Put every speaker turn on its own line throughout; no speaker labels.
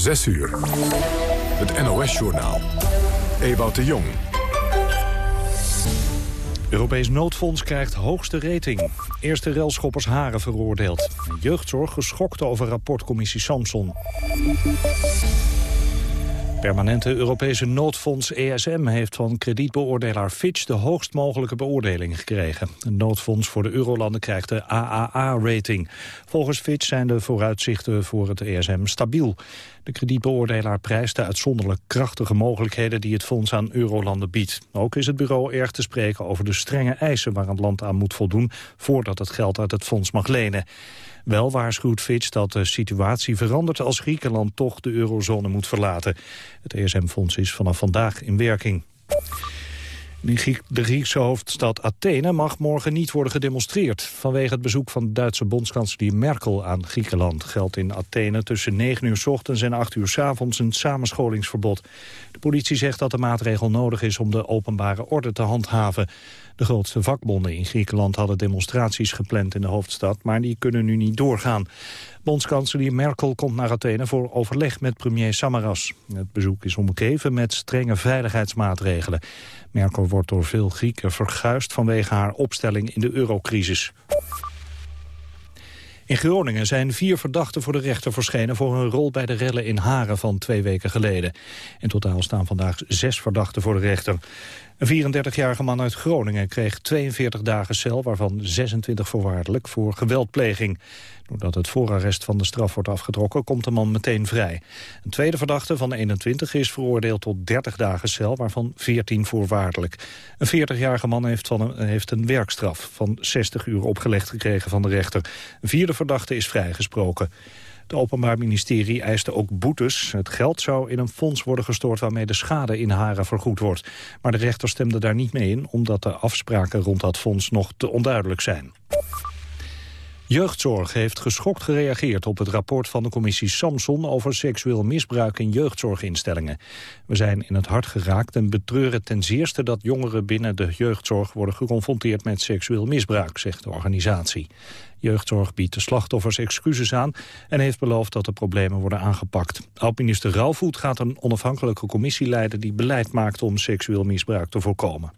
6 uur. Het NOS-journaal. Ewout de Jong.
Europees noodfonds krijgt hoogste rating. Eerste relschoppers Haren veroordeeld. Jeugdzorg geschokt over rapportcommissie Samson. Permanente Europese noodfonds ESM heeft van kredietbeoordelaar Fitch de hoogst mogelijke beoordeling gekregen. Het noodfonds voor de eurolanden krijgt de AAA-rating. Volgens Fitch zijn de vooruitzichten voor het ESM stabiel. De kredietbeoordelaar prijst de uitzonderlijk krachtige mogelijkheden die het fonds aan eurolanden biedt. Ook is het bureau erg te spreken over de strenge eisen waar een land aan moet voldoen voordat het geld uit het fonds mag lenen. Wel waarschuwt Fitch dat de situatie verandert als Griekenland toch de eurozone moet verlaten. Het ESM-fonds is vanaf vandaag in werking. De Griekse hoofdstad Athene mag morgen niet worden gedemonstreerd. Vanwege het bezoek van de Duitse bondskanselier Merkel aan Griekenland... geldt in Athene tussen 9 uur s ochtends en 8 uur s avonds een samenscholingsverbod. De politie zegt dat de maatregel nodig is om de openbare orde te handhaven. De grootste vakbonden in Griekenland hadden demonstraties gepland in de hoofdstad... maar die kunnen nu niet doorgaan. Bondskanselier Merkel komt naar Athene voor overleg met premier Samaras. Het bezoek is omgeven met strenge veiligheidsmaatregelen. Merkel wordt door veel Grieken verguisd vanwege haar opstelling in de eurocrisis. In Groningen zijn vier verdachten voor de rechter verschenen... voor hun rol bij de rellen in Haren van twee weken geleden. In totaal staan vandaag zes verdachten voor de rechter. Een 34-jarige man uit Groningen kreeg 42 dagen cel... waarvan 26 voorwaardelijk voor geweldpleging. Doordat het voorarrest van de straf wordt afgetrokken, komt de man meteen vrij. Een tweede verdachte van 21 is veroordeeld tot 30 dagen cel, waarvan 14 voorwaardelijk. Een 40-jarige man heeft, van heeft een werkstraf van 60 uur opgelegd gekregen van de rechter. Een vierde verdachte is vrijgesproken. Het Openbaar Ministerie eiste ook boetes. Het geld zou in een fonds worden gestort waarmee de schade in Haren vergoed wordt. Maar de rechter stemde daar niet mee in, omdat de afspraken rond dat fonds nog te onduidelijk zijn. Jeugdzorg heeft geschokt gereageerd op het rapport van de commissie Samson over seksueel misbruik in jeugdzorginstellingen. We zijn in het hart geraakt en betreuren ten zeerste dat jongeren binnen de jeugdzorg worden geconfronteerd met seksueel misbruik, zegt de organisatie. Jeugdzorg biedt de slachtoffers excuses aan en heeft beloofd dat de problemen worden aangepakt. Oud-minister Rauwvoet gaat een onafhankelijke commissie leiden die beleid maakt om seksueel misbruik te voorkomen.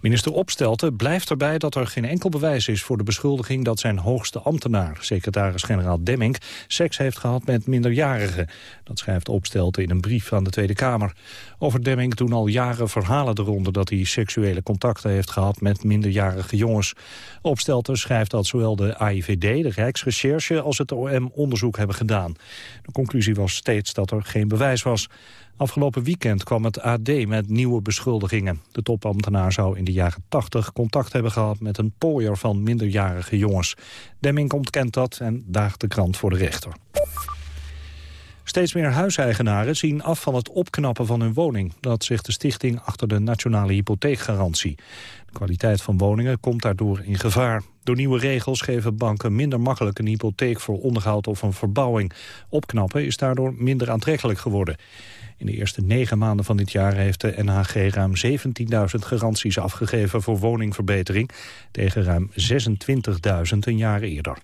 Minister Opstelten blijft erbij dat er geen enkel bewijs is voor de beschuldiging dat zijn hoogste ambtenaar, secretaris-generaal Demming, seks heeft gehad met minderjarigen. Dat schrijft Opstelten in een brief aan de Tweede Kamer. Over Demming doen al jaren verhalen de ronde dat hij seksuele contacten heeft gehad met minderjarige jongens. Opstelten schrijft dat zowel de AIVD, de Rijksrecherche, als het OM onderzoek hebben gedaan. De conclusie was steeds dat er geen bewijs was. Afgelopen weekend kwam het AD met nieuwe beschuldigingen. De topambtenaar zou in de jaren 80 contact hebben gehad met een pooier van minderjarige jongens. Demming ontkent dat en daagt de krant voor de rechter. Steeds meer huiseigenaren zien af van het opknappen van hun woning. Dat zegt de stichting achter de nationale hypotheekgarantie. De kwaliteit van woningen komt daardoor in gevaar. Door nieuwe regels geven banken minder makkelijk een hypotheek voor onderhoud of een verbouwing. Opknappen is daardoor minder aantrekkelijk geworden. In de eerste negen maanden van dit jaar heeft de NHG ruim 17.000 garanties afgegeven voor woningverbetering, tegen ruim 26.000 een jaar eerder.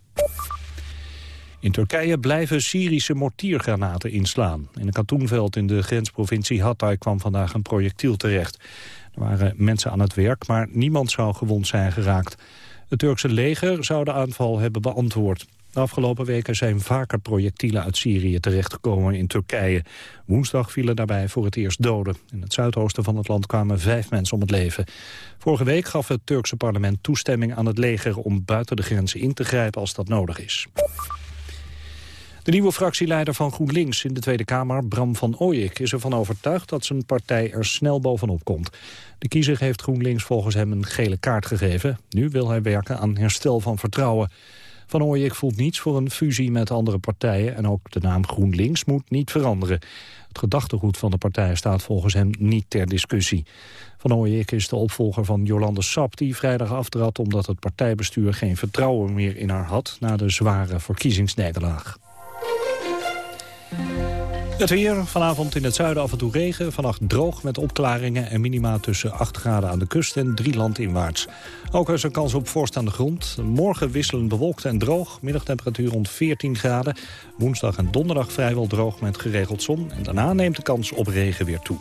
In Turkije blijven Syrische mortiergranaten inslaan. In een katoenveld in de grensprovincie Hatay kwam vandaag een projectiel terecht. Er waren mensen aan het werk, maar niemand zou gewond zijn geraakt. Het Turkse leger zou de aanval hebben beantwoord. De afgelopen weken zijn vaker projectielen uit Syrië terechtgekomen in Turkije. Woensdag vielen daarbij voor het eerst doden. In het zuidoosten van het land kwamen vijf mensen om het leven. Vorige week gaf het Turkse parlement toestemming aan het leger om buiten de grenzen in te grijpen als dat nodig is. De nieuwe fractieleider van GroenLinks in de Tweede Kamer, Bram van Ooyik, is ervan overtuigd dat zijn partij er snel bovenop komt. De kiezer heeft GroenLinks volgens hem een gele kaart gegeven. Nu wil hij werken aan herstel van vertrouwen. Van Ooyek voelt niets voor een fusie met andere partijen... en ook de naam GroenLinks moet niet veranderen. Het gedachtegoed van de partij staat volgens hem niet ter discussie. Van Ooyek is de opvolger van Jolande Sap... die vrijdag aftrad omdat het partijbestuur geen vertrouwen meer in haar had... na de zware verkiezingsnederlaag. Het weer, vanavond in het zuiden af en toe regen. Vannacht droog met opklaringen en minima tussen 8 graden aan de kust en 3 landinwaarts. Ook is er kans op vorst aan de grond. Morgen wisselen bewolkt en droog. Middagtemperatuur rond 14 graden. Woensdag en donderdag vrijwel droog met geregeld zon. En daarna neemt de kans op regen weer toe.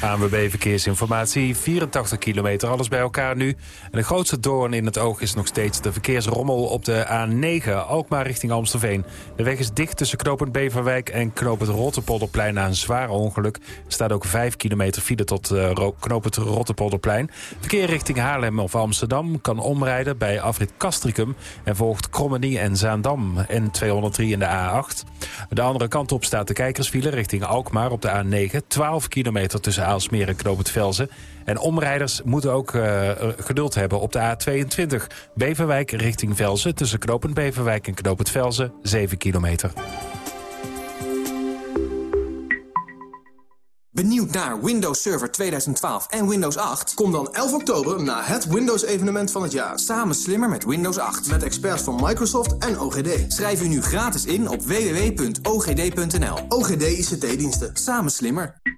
ANWB Verkeersinformatie, 84 kilometer, alles bij elkaar nu. En de grootste doorn in het oog is nog steeds de verkeersrommel op de A9, Alkmaar richting Amstelveen. De weg is dicht tussen knooppunt Beverwijk en knooppunt Rotterpolderplein na een zware ongeluk. Er staat ook 5 kilometer file tot uh, knooppunt Rotterpolderplein. Verkeer richting Haarlem of Amsterdam kan omrijden bij afrit Castricum en volgt Krommenie en Zaandam en 203 in de A8. De andere kant op staat de kijkersfile richting Alkmaar op de A9, 12 kilometer tussen Aalsmeer en Velzen. En omrijders moeten ook uh, geduld hebben op de A22. Beverwijk richting Velzen tussen Knopend Beverwijk en Knopend Velzen 7 kilometer.
Benieuwd naar Windows Server 2012 en Windows 8? Kom dan 11 oktober naar het Windows-evenement van het jaar. Samen slimmer met Windows 8. Met experts van Microsoft en OGD. Schrijf u nu gratis in op www.ogd.nl. OGD ICT-diensten. Samen slimmer.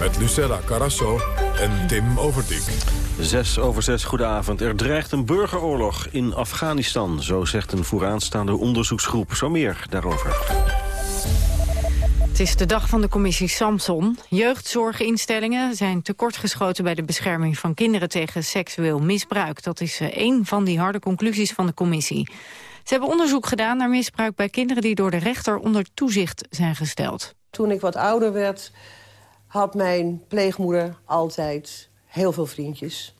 Met Lucella Carasso en Tim Overdijk.
Zes over zes, goedenavond. Er dreigt een burgeroorlog in Afghanistan. Zo zegt een vooraanstaande onderzoeksgroep. Zo meer daarover.
Het is de dag van de commissie Samson. Jeugdzorginstellingen zijn tekortgeschoten bij de bescherming van kinderen tegen seksueel misbruik. Dat is eh, een van die harde conclusies van de commissie. Ze hebben onderzoek gedaan naar misbruik bij kinderen die door de rechter onder toezicht zijn gesteld.
Toen ik wat ouder werd, had mijn pleegmoeder altijd heel veel vriendjes.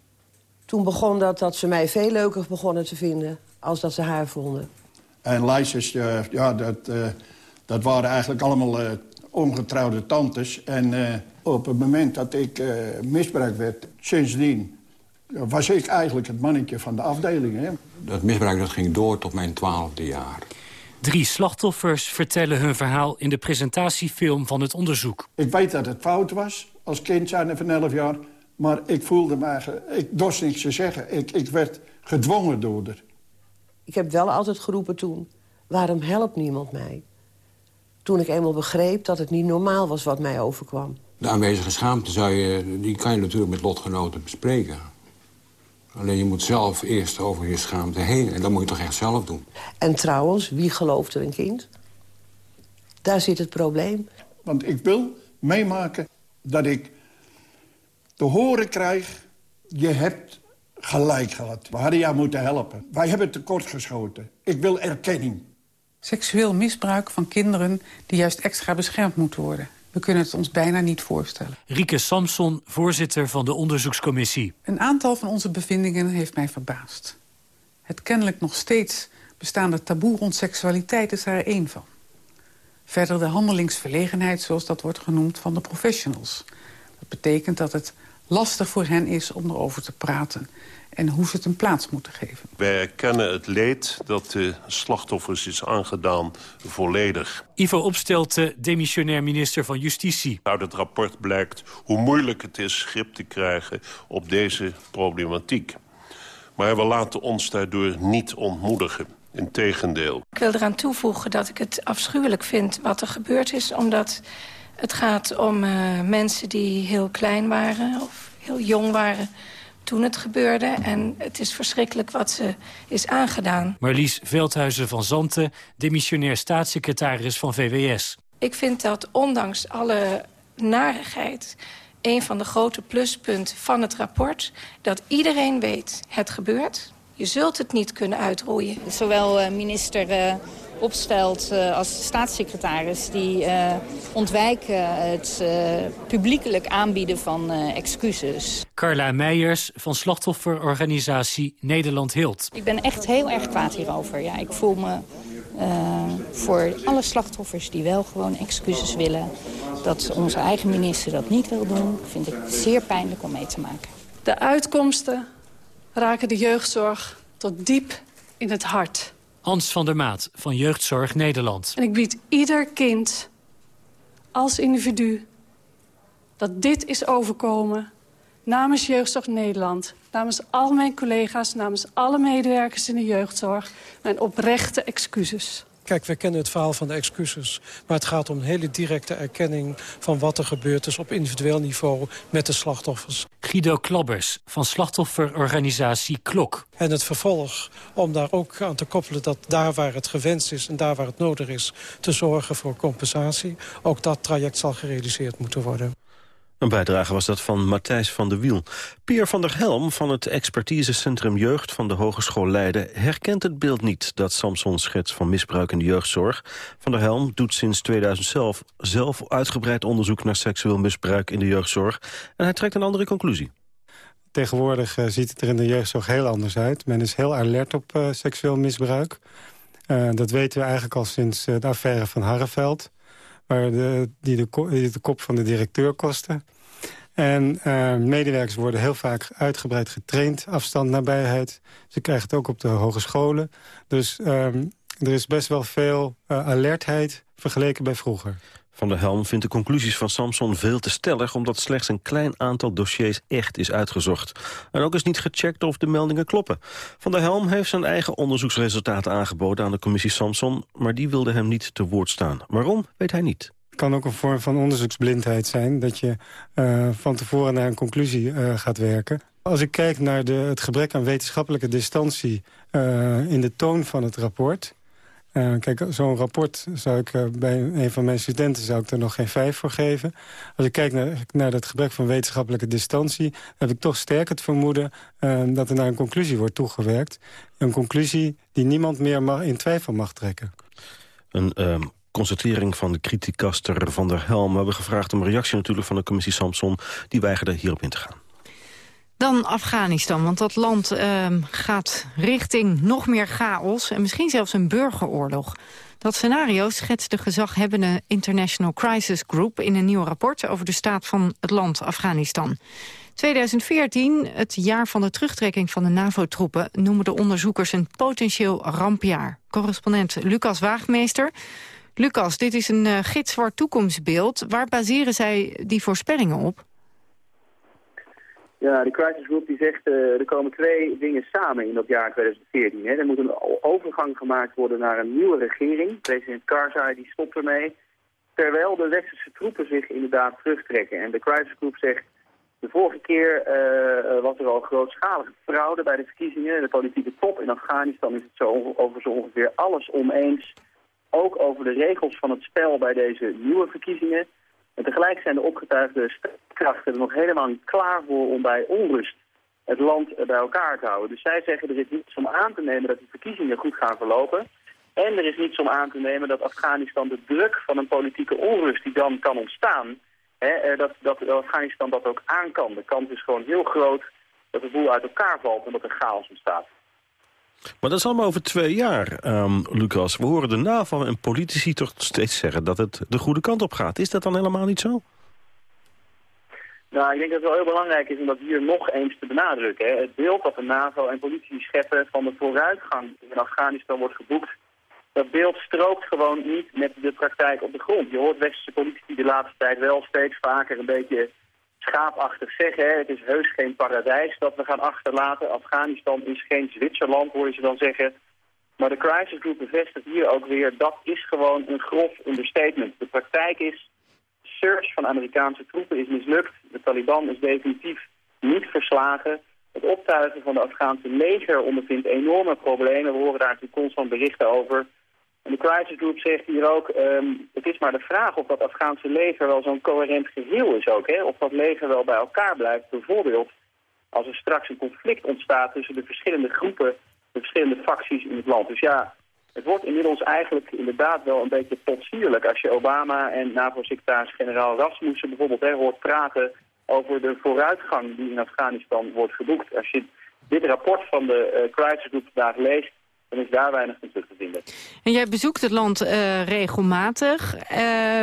Toen begon dat dat ze mij veel leuker begonnen te vinden als dat ze haar vonden.
En lijstjes, uh, ja, dat, uh, dat waren eigenlijk allemaal uh, ongetrouwde tantes. En op het moment dat ik misbruikt werd, sindsdien... was ik eigenlijk het mannetje van de afdeling. Hè?
Dat misbruik dat ging door tot mijn twaalfde jaar.
Drie slachtoffers vertellen hun verhaal in de presentatiefilm van het onderzoek.
Ik weet dat het fout was, als kind zijn van 11 jaar... maar ik voelde me eigenlijk... Ik dorst niks te zeggen. Ik, ik werd gedwongen door haar.
Ik heb wel altijd geroepen toen... waarom helpt niemand mij? Toen ik eenmaal begreep dat het niet normaal was wat mij overkwam.
De aanwezige schaamte zou je, die kan je natuurlijk met lotgenoten bespreken. Alleen je moet zelf eerst over je schaamte heen. En dat moet je toch echt zelf doen.
En trouwens, wie gelooft er een kind? Daar zit het probleem.
Want ik wil meemaken dat ik te horen krijg... je hebt gelijk gehad. We hadden jou moeten helpen. Wij hebben tekortgeschoten. Ik wil erkenning.
Seksueel misbruik van kinderen die juist extra beschermd moeten worden. We kunnen het ons bijna niet voorstellen.
Rieke Samson, voorzitter van de onderzoekscommissie.
Een aantal van onze bevindingen heeft mij verbaasd. Het kennelijk nog steeds bestaande taboe rond seksualiteit is daar één van. Verder de handelingsverlegenheid, zoals dat wordt genoemd, van de professionals. Dat betekent dat het lastig voor hen is om erover te praten en hoe ze het een plaats moeten geven.
Wij erkennen het leed dat de slachtoffers is aangedaan volledig.
Ivo Opstelten, demissionair minister van Justitie.
Uit het rapport blijkt hoe moeilijk het is grip te krijgen op deze problematiek. Maar we laten ons daardoor niet ontmoedigen. Integendeel.
Ik wil eraan toevoegen dat ik het afschuwelijk vind wat er gebeurd is... omdat het gaat om uh, mensen die heel klein waren of heel jong waren toen het gebeurde. En het is verschrikkelijk wat ze is aangedaan.
Marlies Veldhuizen van Zanten, demissionair staatssecretaris van VWS.
Ik vind dat ondanks alle narigheid een van de grote pluspunten van het rapport... dat iedereen weet, het gebeurt. Je zult het niet kunnen uitroeien.
Zowel uh, minister uh, Opstelt uh, als staatssecretaris... die ontwijken het publiekelijk aanbieden van excuses.
Carla Meijers van slachtofferorganisatie Nederland Hilt.
Ik ben echt heel erg kwaad hierover. Ja, ik voel me voor alle slachtoffers die wel gewoon excuses willen. Dat onze eigen minister dat niet wil doen, vind ik zeer pijnlijk om mee te maken.
De uitkomsten raken de jeugdzorg tot diep in het hart.
Hans van der Maat van Jeugdzorg Nederland.
En ik bied ieder kind als individu dat dit is overkomen namens Jeugdzorg Nederland... namens al mijn collega's, namens alle medewerkers in de jeugdzorg... mijn oprechte excuses.
Kijk, wij kennen het verhaal van de excuses. Maar het gaat om een hele directe erkenning van wat er gebeurd is op individueel niveau met de slachtoffers.
Guido Klabbers van slachtofferorganisatie KLOK.
En het vervolg om daar ook aan te koppelen dat daar waar het gewenst is en daar waar het nodig is te zorgen voor compensatie. Ook dat traject zal gerealiseerd moeten worden.
Een bijdrage was dat van Matthijs van der Wiel. Pier van der Helm van het expertisecentrum Jeugd van de Hogeschool Leiden... herkent het beeld niet dat Samson schets van misbruik in de jeugdzorg. Van der Helm doet sinds 2011 zelf uitgebreid onderzoek... naar seksueel misbruik in de jeugdzorg. En hij trekt een andere conclusie.
Tegenwoordig uh, ziet het er in de jeugdzorg heel anders uit. Men is heel alert op uh, seksueel misbruik. Uh, dat weten we eigenlijk al sinds de affaire van Harreveld waar die, de, de kop van de directeur kostte. En uh, medewerkers worden heel vaak uitgebreid getraind, afstand, nabijheid. Ze krijgen het ook op de hogescholen. Dus um, er is best wel veel uh, alertheid vergeleken bij vroeger.
Van der Helm vindt de conclusies van Samson veel te stellig... omdat slechts een klein aantal dossiers echt is uitgezocht. En ook is niet gecheckt of de meldingen kloppen. Van der Helm heeft zijn eigen onderzoeksresultaten aangeboden aan de commissie Samson... maar die wilde hem niet te woord staan. Waarom, weet hij niet.
Het kan ook een vorm van onderzoeksblindheid zijn... dat je uh, van tevoren naar een conclusie uh, gaat werken. Als ik kijk naar de, het gebrek aan wetenschappelijke distantie... Uh, in de toon van het rapport uh, kijk, zo'n rapport zou ik uh, bij een van mijn studenten zou ik er nog geen vijf voor geven. Als ik kijk naar, naar dat gebrek van wetenschappelijke distantie... heb ik toch sterk het vermoeden uh, dat er naar een conclusie wordt toegewerkt. Een conclusie die niemand meer mag, in twijfel mag trekken.
Een ehm, constatering van de criticaster Van der Helm. We hebben gevraagd om reactie natuurlijk van de commissie Samson. Die weigerde hierop in te gaan.
Dan Afghanistan, want dat land uh, gaat richting nog meer chaos... en misschien zelfs een burgeroorlog. Dat scenario schetst de gezaghebbende International Crisis Group... in een nieuw rapport over de staat van het land Afghanistan. 2014, het jaar van de terugtrekking van de NAVO-troepen... noemen de onderzoekers een potentieel rampjaar. Correspondent Lucas Waagmeester. Lucas, dit is een uh, toekomstbeeld. Waar baseren zij die voorspellingen op?
Ja, de Crisis Group die zegt uh, er komen twee dingen samen in dat jaar 2014. Hè. Er moet een overgang gemaakt worden naar een nieuwe regering. President Karzai die stopt ermee. Terwijl de westerse troepen zich inderdaad terugtrekken. En de Crisis Group zegt... De vorige keer uh, was er al grootschalige fraude bij de verkiezingen. De politieke top in Afghanistan is het zo over zo ongeveer alles oneens. Ook over de regels van het spel bij deze nieuwe verkiezingen. En tegelijk zijn de opgetuigde krachten er nog helemaal niet klaar voor om bij onrust het land bij elkaar te houden. Dus zij zeggen er is niets om aan te nemen dat die verkiezingen goed gaan verlopen. En er is niets om aan te nemen dat Afghanistan de druk van een politieke onrust die dan kan ontstaan, hè, eh, dat, dat Afghanistan dat ook aan kan. De kans is gewoon heel groot dat de boel uit elkaar valt en dat er chaos ontstaat.
Maar dat is allemaal over twee jaar, um, Lucas. We horen de NAVO en politici toch steeds zeggen dat het de goede kant op gaat. Is dat dan helemaal niet zo?
Nou, ik denk dat het wel heel belangrijk is om dat hier nog eens te benadrukken. Hè. Het beeld dat de NAVO en politici scheppen van de vooruitgang die in Afghanistan wordt geboekt, dat beeld strookt gewoon niet met de praktijk op de grond. Je hoort westerse politici de laatste tijd wel steeds vaker een beetje schaapachtig zeggen. Het is heus geen paradijs dat we gaan achterlaten. Afghanistan is geen Zwitserland, hoor je ze dan zeggen. Maar de Crisis Group bevestigt hier ook weer, dat is gewoon een grof understatement. De praktijk is, search van Amerikaanse troepen is mislukt. De Taliban is definitief niet verslagen. Het optuigen van de Afghaanse leger ondervindt enorme problemen. We horen daar natuurlijk constant berichten over. En de Crisis Group zegt hier ook, um, het is maar de vraag of dat Afghaanse leger wel zo'n coherent geheel is ook. Hè? Of dat leger wel bij elkaar blijft. Bijvoorbeeld als er straks een conflict ontstaat tussen de verschillende groepen, de verschillende facties in het land. Dus ja, het wordt inmiddels eigenlijk inderdaad wel een beetje potsierlijk als je Obama en NAVO-secretaris-generaal Rasmussen bijvoorbeeld hè, hoort praten over de vooruitgang die in Afghanistan wordt geboekt. Als je dit rapport van de uh, Crisis Group vandaag leest, dan is daar weinig van terug te vinden.
En jij bezoekt het land uh, regelmatig. Uh,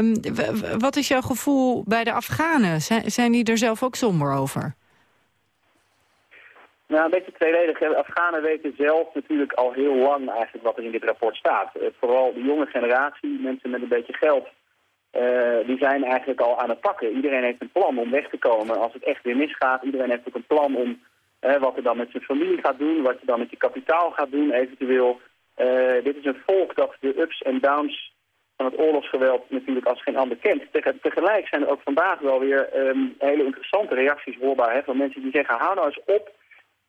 wat is jouw gevoel bij de Afghanen? Zijn, zijn die er zelf ook somber over?
Nou, een beetje tweeledig. De Afghanen weten zelf natuurlijk al heel lang eigenlijk wat er in dit rapport staat. Uh, vooral de jonge generatie, mensen met een beetje geld, uh, die zijn eigenlijk al aan het pakken. Iedereen heeft een plan om weg te komen als het echt weer misgaat. Iedereen heeft ook een plan om wat er dan met zijn familie gaat doen, wat je dan met je kapitaal gaat doen eventueel. dit is een volk dat de ups en downs van het oorlogsgeweld natuurlijk als geen ander kent. tegelijk zijn er ook vandaag wel weer um, hele interessante reacties hoorbaar hè, van mensen die zeggen hou nou eens op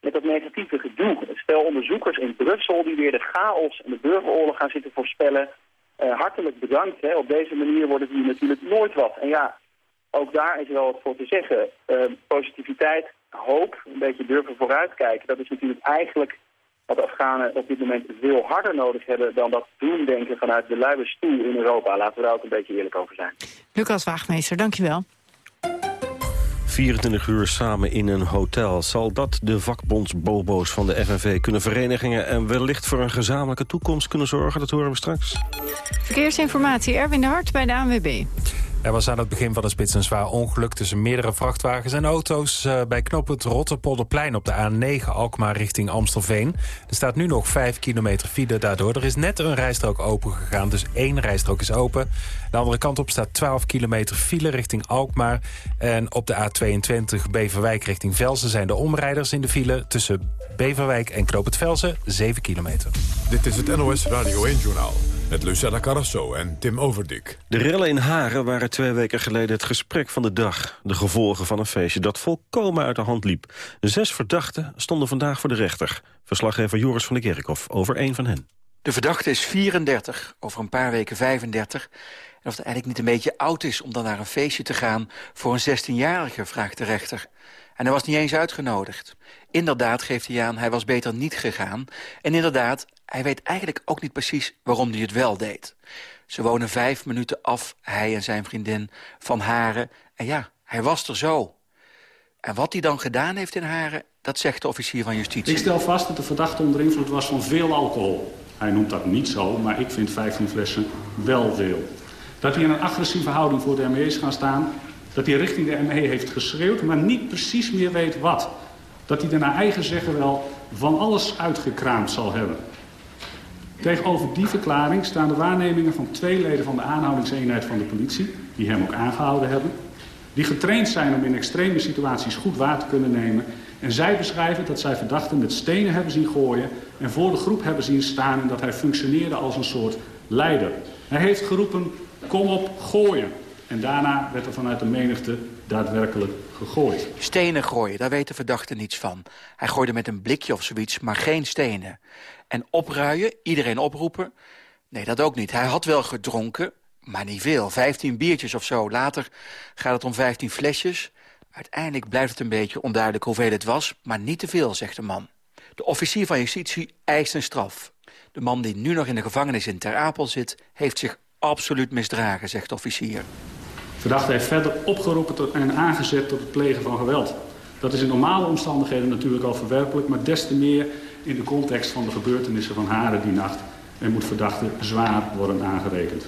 met dat negatieve gedoe. Stel onderzoekers in Brussel die weer de chaos en de burgeroorlog gaan zitten voorspellen. Uh, hartelijk bedankt. Hè. Op deze manier wordt het hier natuurlijk nooit wat. En ja, ook daar is wel wat voor te zeggen. Uh, positiviteit, hoop, een beetje durven vooruitkijken. Dat is natuurlijk eigenlijk wat de Afghanen op dit moment veel harder nodig hebben... dan dat doen denken vanuit de luie stoel in Europa. Laten we daar ook een beetje eerlijk over zijn.
Lucas Waagmeester, dankjewel.
24 uur samen in een hotel. Zal dat de vakbondsbobo's van de FNV kunnen verenigen... en wellicht voor een gezamenlijke toekomst kunnen zorgen? Dat horen we straks.
Verkeersinformatie, Erwin de Hart bij de ANWB.
Er was aan het begin van de spits een zwaar ongeluk tussen meerdere vrachtwagens en auto's uh, bij knooppunt Rotterpolderplein op de A9 Alkmaar richting Amstelveen. Er staat nu nog 5 kilometer file daardoor. Er is net een rijstrook open gegaan, dus één rijstrook is open. De andere kant op staat 12 kilometer file richting Alkmaar. En op de A22 Beverwijk richting Velsen zijn de omrijders in de file tussen Beverwijk en Knoop het Velsen 7 kilometer.
Dit is het NOS Radio 1-journaal met Lucella Carrasso en Tim Overdik.
De rellen in Haren waren twee weken geleden het gesprek van de dag. De gevolgen van een feestje dat volkomen uit de hand liep. Zes verdachten stonden vandaag voor de rechter. Verslaggever Joris van der Kerkhoff over één van hen.
De verdachte is 34, over een paar weken 35. En of het eigenlijk niet een beetje oud is om dan naar een feestje te gaan... voor een 16-jarige, vraagt de rechter. En hij was niet eens uitgenodigd. Inderdaad, geeft hij aan, hij was beter niet gegaan. En inderdaad, hij weet eigenlijk ook niet precies waarom hij het wel deed. Ze wonen vijf minuten af, hij en zijn vriendin, van Haren. En ja, hij was er zo. En wat hij dan gedaan heeft in Haren, dat zegt de officier van justitie.
Ik stel vast dat de verdachte onder invloed was van veel alcohol. Hij noemt dat niet zo, maar ik vind 15 flessen wel veel. Dat hij in een agressieve houding voor de ME is gaan staan... dat hij richting de ME heeft geschreeuwd, maar niet precies meer weet wat. Dat hij er naar eigen zeggen wel van alles uitgekraamd zal hebben. Tegenover die verklaring staan de waarnemingen van twee leden van de aanhoudingseenheid van de politie... die hem ook aangehouden hebben. Die getraind zijn om in extreme situaties goed waar te kunnen nemen. En zij beschrijven dat zij verdachten met stenen hebben zien gooien... en voor de groep hebben zien staan en dat hij functioneerde als een soort leider. Hij heeft geroepen, kom op, gooien. En daarna werd er vanuit de menigte daadwerkelijk gegooid.
Stenen gooien, daar weet de verdachte niets van. Hij gooide met een blikje of zoiets, maar geen stenen. En opruien, iedereen oproepen? Nee, dat ook niet. Hij had wel gedronken, maar niet veel. Vijftien biertjes of zo. Later gaat het om vijftien flesjes. Uiteindelijk blijft het een beetje onduidelijk hoeveel het was... maar niet te veel, zegt de man. De officier van justitie eist een straf. De man die nu nog in de gevangenis in Ter Apel zit... heeft zich absoluut misdragen, zegt de officier.
Verdachte heeft verder opgeroepen en aangezet tot het plegen van geweld. Dat is in normale omstandigheden natuurlijk al verwerpelijk... maar des te meer in de context van de gebeurtenissen van Haren die nacht... en moet verdachte zwaar worden aangerekend.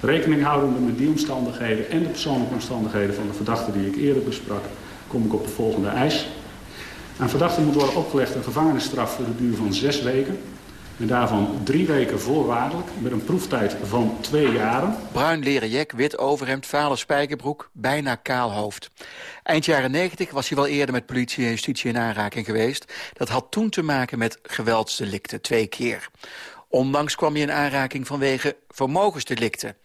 Rekening houdende met die omstandigheden en de persoonlijke omstandigheden van de verdachte die ik eerder besprak, kom ik op de volgende eis. Aan verdachte moet worden opgelegd een gevangenisstraf voor de duur van zes weken. En daarvan drie weken voorwaardelijk met een proeftijd van twee jaren.
Bruin leren jek, wit overhemd, vale spijkerbroek, bijna kaal hoofd. Eind jaren 90 was hij wel eerder met politie en justitie in aanraking geweest. Dat had toen te maken met geweldsdelicten, twee keer. Ondanks kwam hij in aanraking vanwege vermogensdelicten.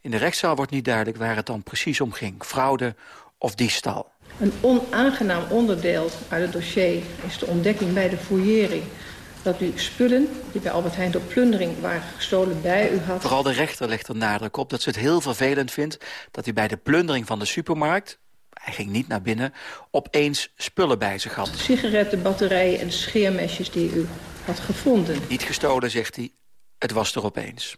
In de rechtszaal wordt niet duidelijk waar het dan precies om ging. Fraude of diefstal.
Een onaangenaam onderdeel uit het dossier is de ontdekking bij de fouillering dat u spullen die bij Albert Heijn door plundering waren gestolen bij u had.
Vooral de rechter legt er nadruk op dat ze het heel vervelend vindt... dat u bij de plundering van de supermarkt, hij ging niet naar binnen... opeens spullen bij zich had.
Sigaretten, batterijen en scheermesjes die u had gevonden.
Niet gestolen, zegt hij. Het was er opeens.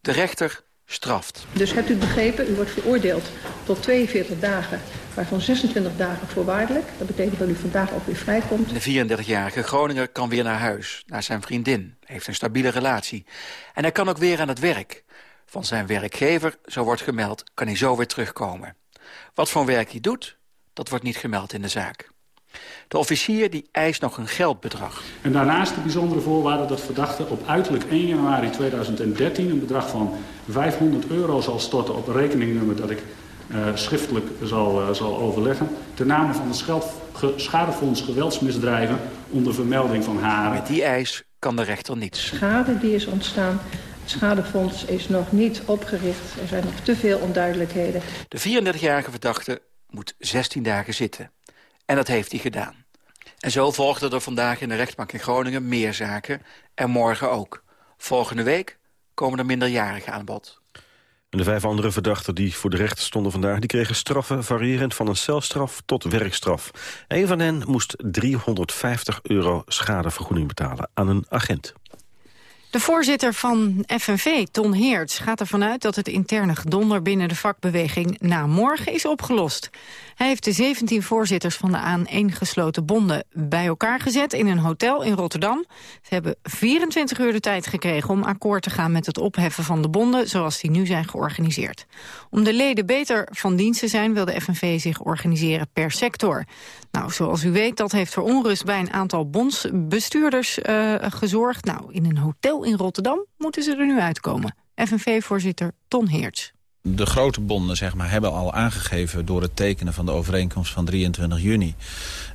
De rechter straft.
Dus hebt u begrepen, u wordt veroordeeld tot 42 dagen, waarvan 26 dagen voorwaardelijk. Dat betekent dat u vandaag ook weer vrijkomt.
De 34-jarige Groninger kan weer naar huis, naar zijn vriendin. heeft een stabiele relatie. En hij kan ook weer aan het werk. Van zijn werkgever, zo wordt gemeld, kan hij zo weer terugkomen. Wat voor werk hij doet, dat wordt niet gemeld in de zaak. De officier die eist nog een geldbedrag.
En daarnaast de bijzondere voorwaarde dat verdachte op uiterlijk 1 januari 2013... een bedrag van 500 euro zal storten op een rekeningnummer dat ik uh, schriftelijk zal, uh, zal overleggen... ten name van het Schadefonds Geweldsmisdrijven onder vermelding van haar.
Met die eis kan de rechter niets.
Schade die is ontstaan het schadefonds is nog niet opgericht. Er zijn nog te veel onduidelijkheden.
De 34-jarige verdachte moet 16 dagen zitten. En dat heeft hij gedaan. En zo volgden er vandaag in de rechtbank in Groningen meer zaken. En morgen ook. Volgende week komen er minderjarigen aan bod.
En de vijf andere verdachten die voor de rechter stonden vandaag... die kregen straffen variërend van een celstraf tot werkstraf. Een van hen moest 350 euro schadevergoeding betalen aan een agent.
De voorzitter van FNV, Ton Heerts, gaat ervan uit dat het interne gedonder binnen de vakbeweging na morgen is opgelost. Hij heeft de 17 voorzitters van de aaneengesloten bonden bij elkaar gezet in een hotel in Rotterdam. Ze hebben 24 uur de tijd gekregen om akkoord te gaan met het opheffen van de bonden zoals die nu zijn georganiseerd. Om de leden beter van dienst te zijn wil de FNV zich organiseren per sector. Nou, zoals u weet, dat heeft voor onrust bij een aantal bondsbestuurders uh, gezorgd. Nou, in een hotel in Rotterdam moeten ze er nu uitkomen. FNV-voorzitter Ton Heerts
de grote bonden zeg maar, hebben al aangegeven door het tekenen van de overeenkomst van 23 juni...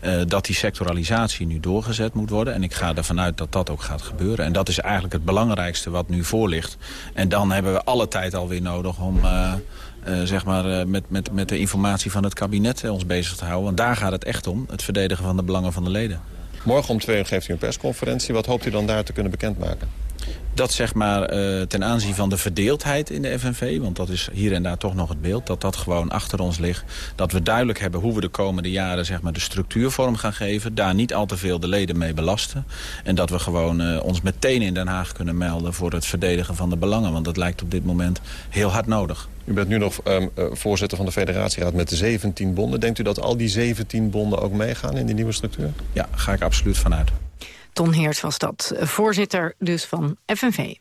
Uh, dat die sectoralisatie nu doorgezet moet worden. En ik ga ervan uit dat dat ook gaat gebeuren. En dat is eigenlijk het belangrijkste wat nu voor ligt. En dan hebben we alle tijd alweer nodig om... Uh, uh, zeg maar, met, met, met de informatie van het kabinet ons bezig te houden. Want daar gaat het echt om, het verdedigen van de belangen van de leden.
Morgen om twee uur geeft u een persconferentie. Wat hoopt u dan daar te kunnen bekendmaken?
Dat zeg maar uh, ten aanzien van de verdeeldheid in de FNV... want dat is hier en daar toch nog het beeld, dat dat gewoon achter ons ligt. Dat we duidelijk hebben hoe we de komende jaren zeg maar, de structuurvorm gaan geven. Daar niet al te veel de leden mee belasten. En dat we gewoon uh, ons meteen in Den Haag kunnen melden... voor het verdedigen van de belangen, want dat lijkt op dit moment heel hard nodig.
U bent nu nog um, uh, voorzitter van de federatieraad met de 17 bonden. Denkt u dat al die 17 bonden ook meegaan in die nieuwe structuur?
Ja, ga ik absoluut vanuit.
Ton Heert was dat, voorzitter dus van FNV.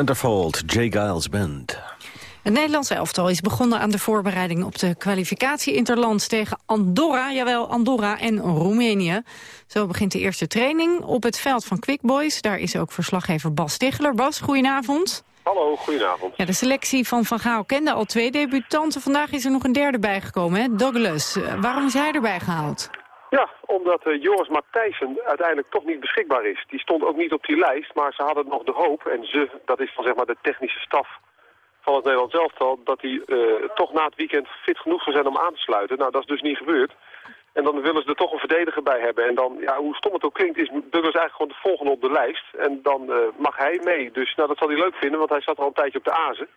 Centerfold, Jay Giles Band.
Het Nederlandse elftal is begonnen aan de voorbereiding op de kwalificatie interlands tegen Andorra, jawel Andorra en Roemenië. Zo begint de eerste training op het veld van Quick Boys. Daar is ook verslaggever Bas Stichler. Bas, goedenavond.
Hallo, goedenavond.
Ja, de selectie van Van Gaal kende al twee debutanten. Vandaag is er nog een derde bijgekomen, hè? Douglas. Waarom is hij erbij gehaald?
Ja, omdat uh, Joris Matthijssen uiteindelijk toch niet beschikbaar is. Die stond ook niet op die lijst, maar ze hadden nog de hoop. En ze, dat is dan zeg maar de technische staf van het Nederlands elftal... dat hij uh, toch na het weekend fit genoeg zou zijn om aan te sluiten. Nou, dat is dus niet gebeurd. En dan willen ze er toch een verdediger bij hebben. En dan, ja, hoe stom het ook klinkt, is Douglas eigenlijk gewoon de volgende op de lijst. En dan uh, mag hij mee. Dus nou, dat zal hij leuk vinden, want hij zat al een tijdje op de azen.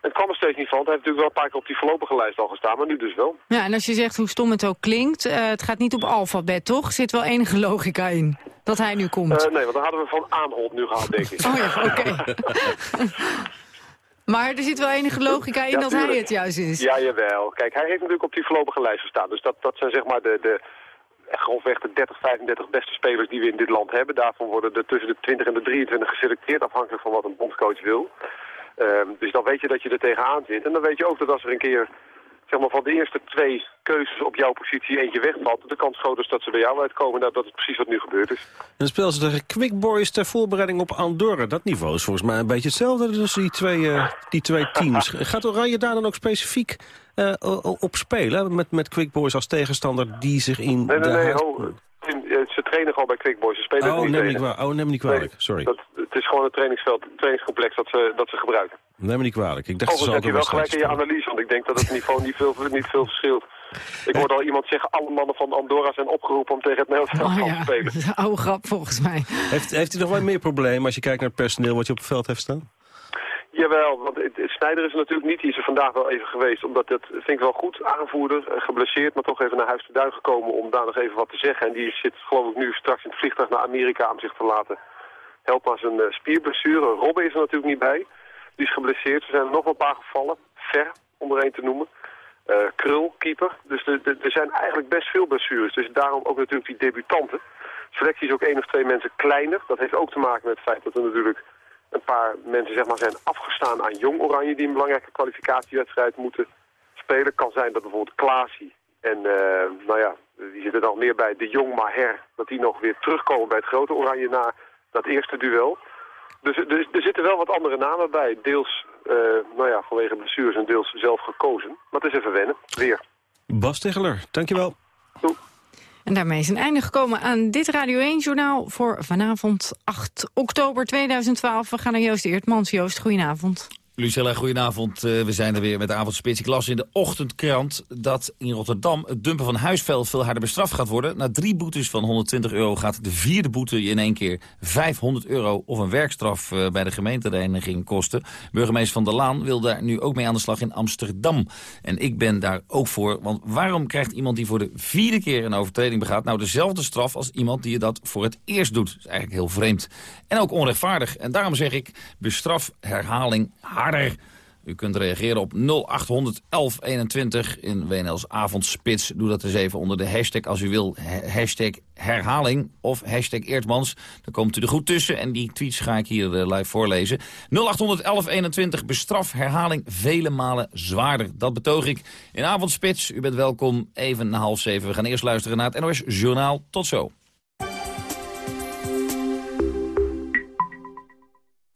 Het kwam er steeds niet van. Hij heeft natuurlijk wel een paar keer op die voorlopige lijst al gestaan, maar nu dus wel.
Ja, en als je zegt hoe stom het ook klinkt, uh, het gaat niet op alfabet, toch? Er zit wel enige logica in dat hij nu komt.
Uh, nee, want dan hadden we van Aanholt nu gehad, denk ik.
Oh ja, oké. Okay. maar er zit wel enige logica in ja, dat hij het juist is.
Ja, jawel. Kijk, hij heeft natuurlijk op die voorlopige lijst gestaan. Dus dat, dat zijn zeg maar de... de grofweg de 30, 35 beste spelers die we in dit land hebben. Daarvan worden er tussen de 20 en de 23 geselecteerd, afhankelijk van wat een bondscoach wil. Um, dus dan weet je dat je er tegenaan zit. En dan weet je ook dat als er een keer zeg maar, van de eerste twee keuzes op jouw positie eentje wegvalt... de kans groot is dat ze bij jou uitkomen. Nou, dat is precies wat nu gebeurd is.
Dan spelen ze tegen Quick Boys ter voorbereiding op Andorra. Dat niveau is volgens mij een beetje hetzelfde tussen die twee, uh, die twee teams. Gaat Oranje daar dan ook specifiek uh, op spelen? Met, met Quick Boys als tegenstander die zich in...
Nee, nee, nee. Oh, ze trainen gewoon bij Quick Boys. Ze spelen
oh,
niet
neem
tegen.
Niet oh, neem niet kwalijk. Sorry.
Dat, het is gewoon een trainingsveld, een trainingscomplex dat ze, dat ze gebruiken.
Neem me niet kwalijk. Ik dacht
Overigens heb je wel gelijk in je analyse, want ik denk dat het niveau niet veel, niet veel verschilt. Ik hoorde al iemand zeggen, alle mannen van Andorra zijn opgeroepen om tegen het Nederlands
oh,
ja. te spelen.
Dat is een oude grap volgens mij.
Heeft, heeft hij nog wel meer problemen als je kijkt naar het personeel wat je op het veld heeft staan?
Jawel, want Snijder is er natuurlijk niet. Die is er vandaag wel even geweest. Omdat dat vind ik wel goed. Aanvoerder, geblesseerd, maar toch even naar Huis te Duin gekomen om daar nog even wat te zeggen. En die zit geloof ik nu straks in het vliegtuig naar Amerika om zich te laten helpen aan zijn uh, spierblessure. Robben is er natuurlijk niet bij. Die is geblesseerd. Er zijn er nog een paar gevallen. Ver, onder één te noemen. Uh, Krul, keeper. Dus er zijn eigenlijk best veel blessures. Dus daarom ook natuurlijk die debutanten. Selectie is ook één of twee mensen kleiner. Dat heeft ook te maken met het feit dat er natuurlijk een paar mensen zeg maar, zijn afgestaan aan Jong Oranje... die een belangrijke kwalificatiewedstrijd moeten spelen. kan zijn dat bijvoorbeeld Klaasie en uh, nou ja, die zitten dan meer bij de Jong Maher... dat die nog weer terugkomen bij het grote Oranje na dat eerste duel. Dus, dus er zitten wel wat andere namen bij. Deels uh, nou ja, vanwege blessures en deels zelf gekozen. Maar het is even wennen, weer.
Bas Tegeler, dankjewel.
Doei.
En daarmee is een einde gekomen aan dit Radio 1-journaal voor vanavond 8 oktober 2012. We gaan naar Joost Eertmans. Joost, goedenavond.
Lucella, goedenavond. Uh, we zijn er weer met de avondspits. Ik las in de ochtendkrant dat in Rotterdam het dumpen van huisvuil veel harder bestraft gaat worden. Na drie boetes van 120 euro gaat de vierde boete in één keer 500 euro of een werkstraf uh, bij de gemeentereiniging kosten. Burgemeester Van der Laan wil daar nu ook mee aan de slag in Amsterdam. En ik ben daar ook voor, want waarom krijgt iemand die voor de vierde keer een overtreding begaat nou dezelfde straf als iemand die dat voor het eerst doet? Dat is eigenlijk heel vreemd. En ook onrechtvaardig. En daarom zeg ik, bestraf herhaling U kunt reageren op 0800 1121 in WNL's avondspits. Doe dat eens even onder de hashtag als u wil. Hashtag herhaling of hashtag Eertmans. Dan komt u er goed tussen en die tweets ga ik hier uh, live voorlezen. 0800 1121 bestraf herhaling vele malen zwaarder. Dat betoog ik in avondspits. U bent welkom even na half zeven. We gaan eerst luisteren naar het NOS Journaal. Tot zo.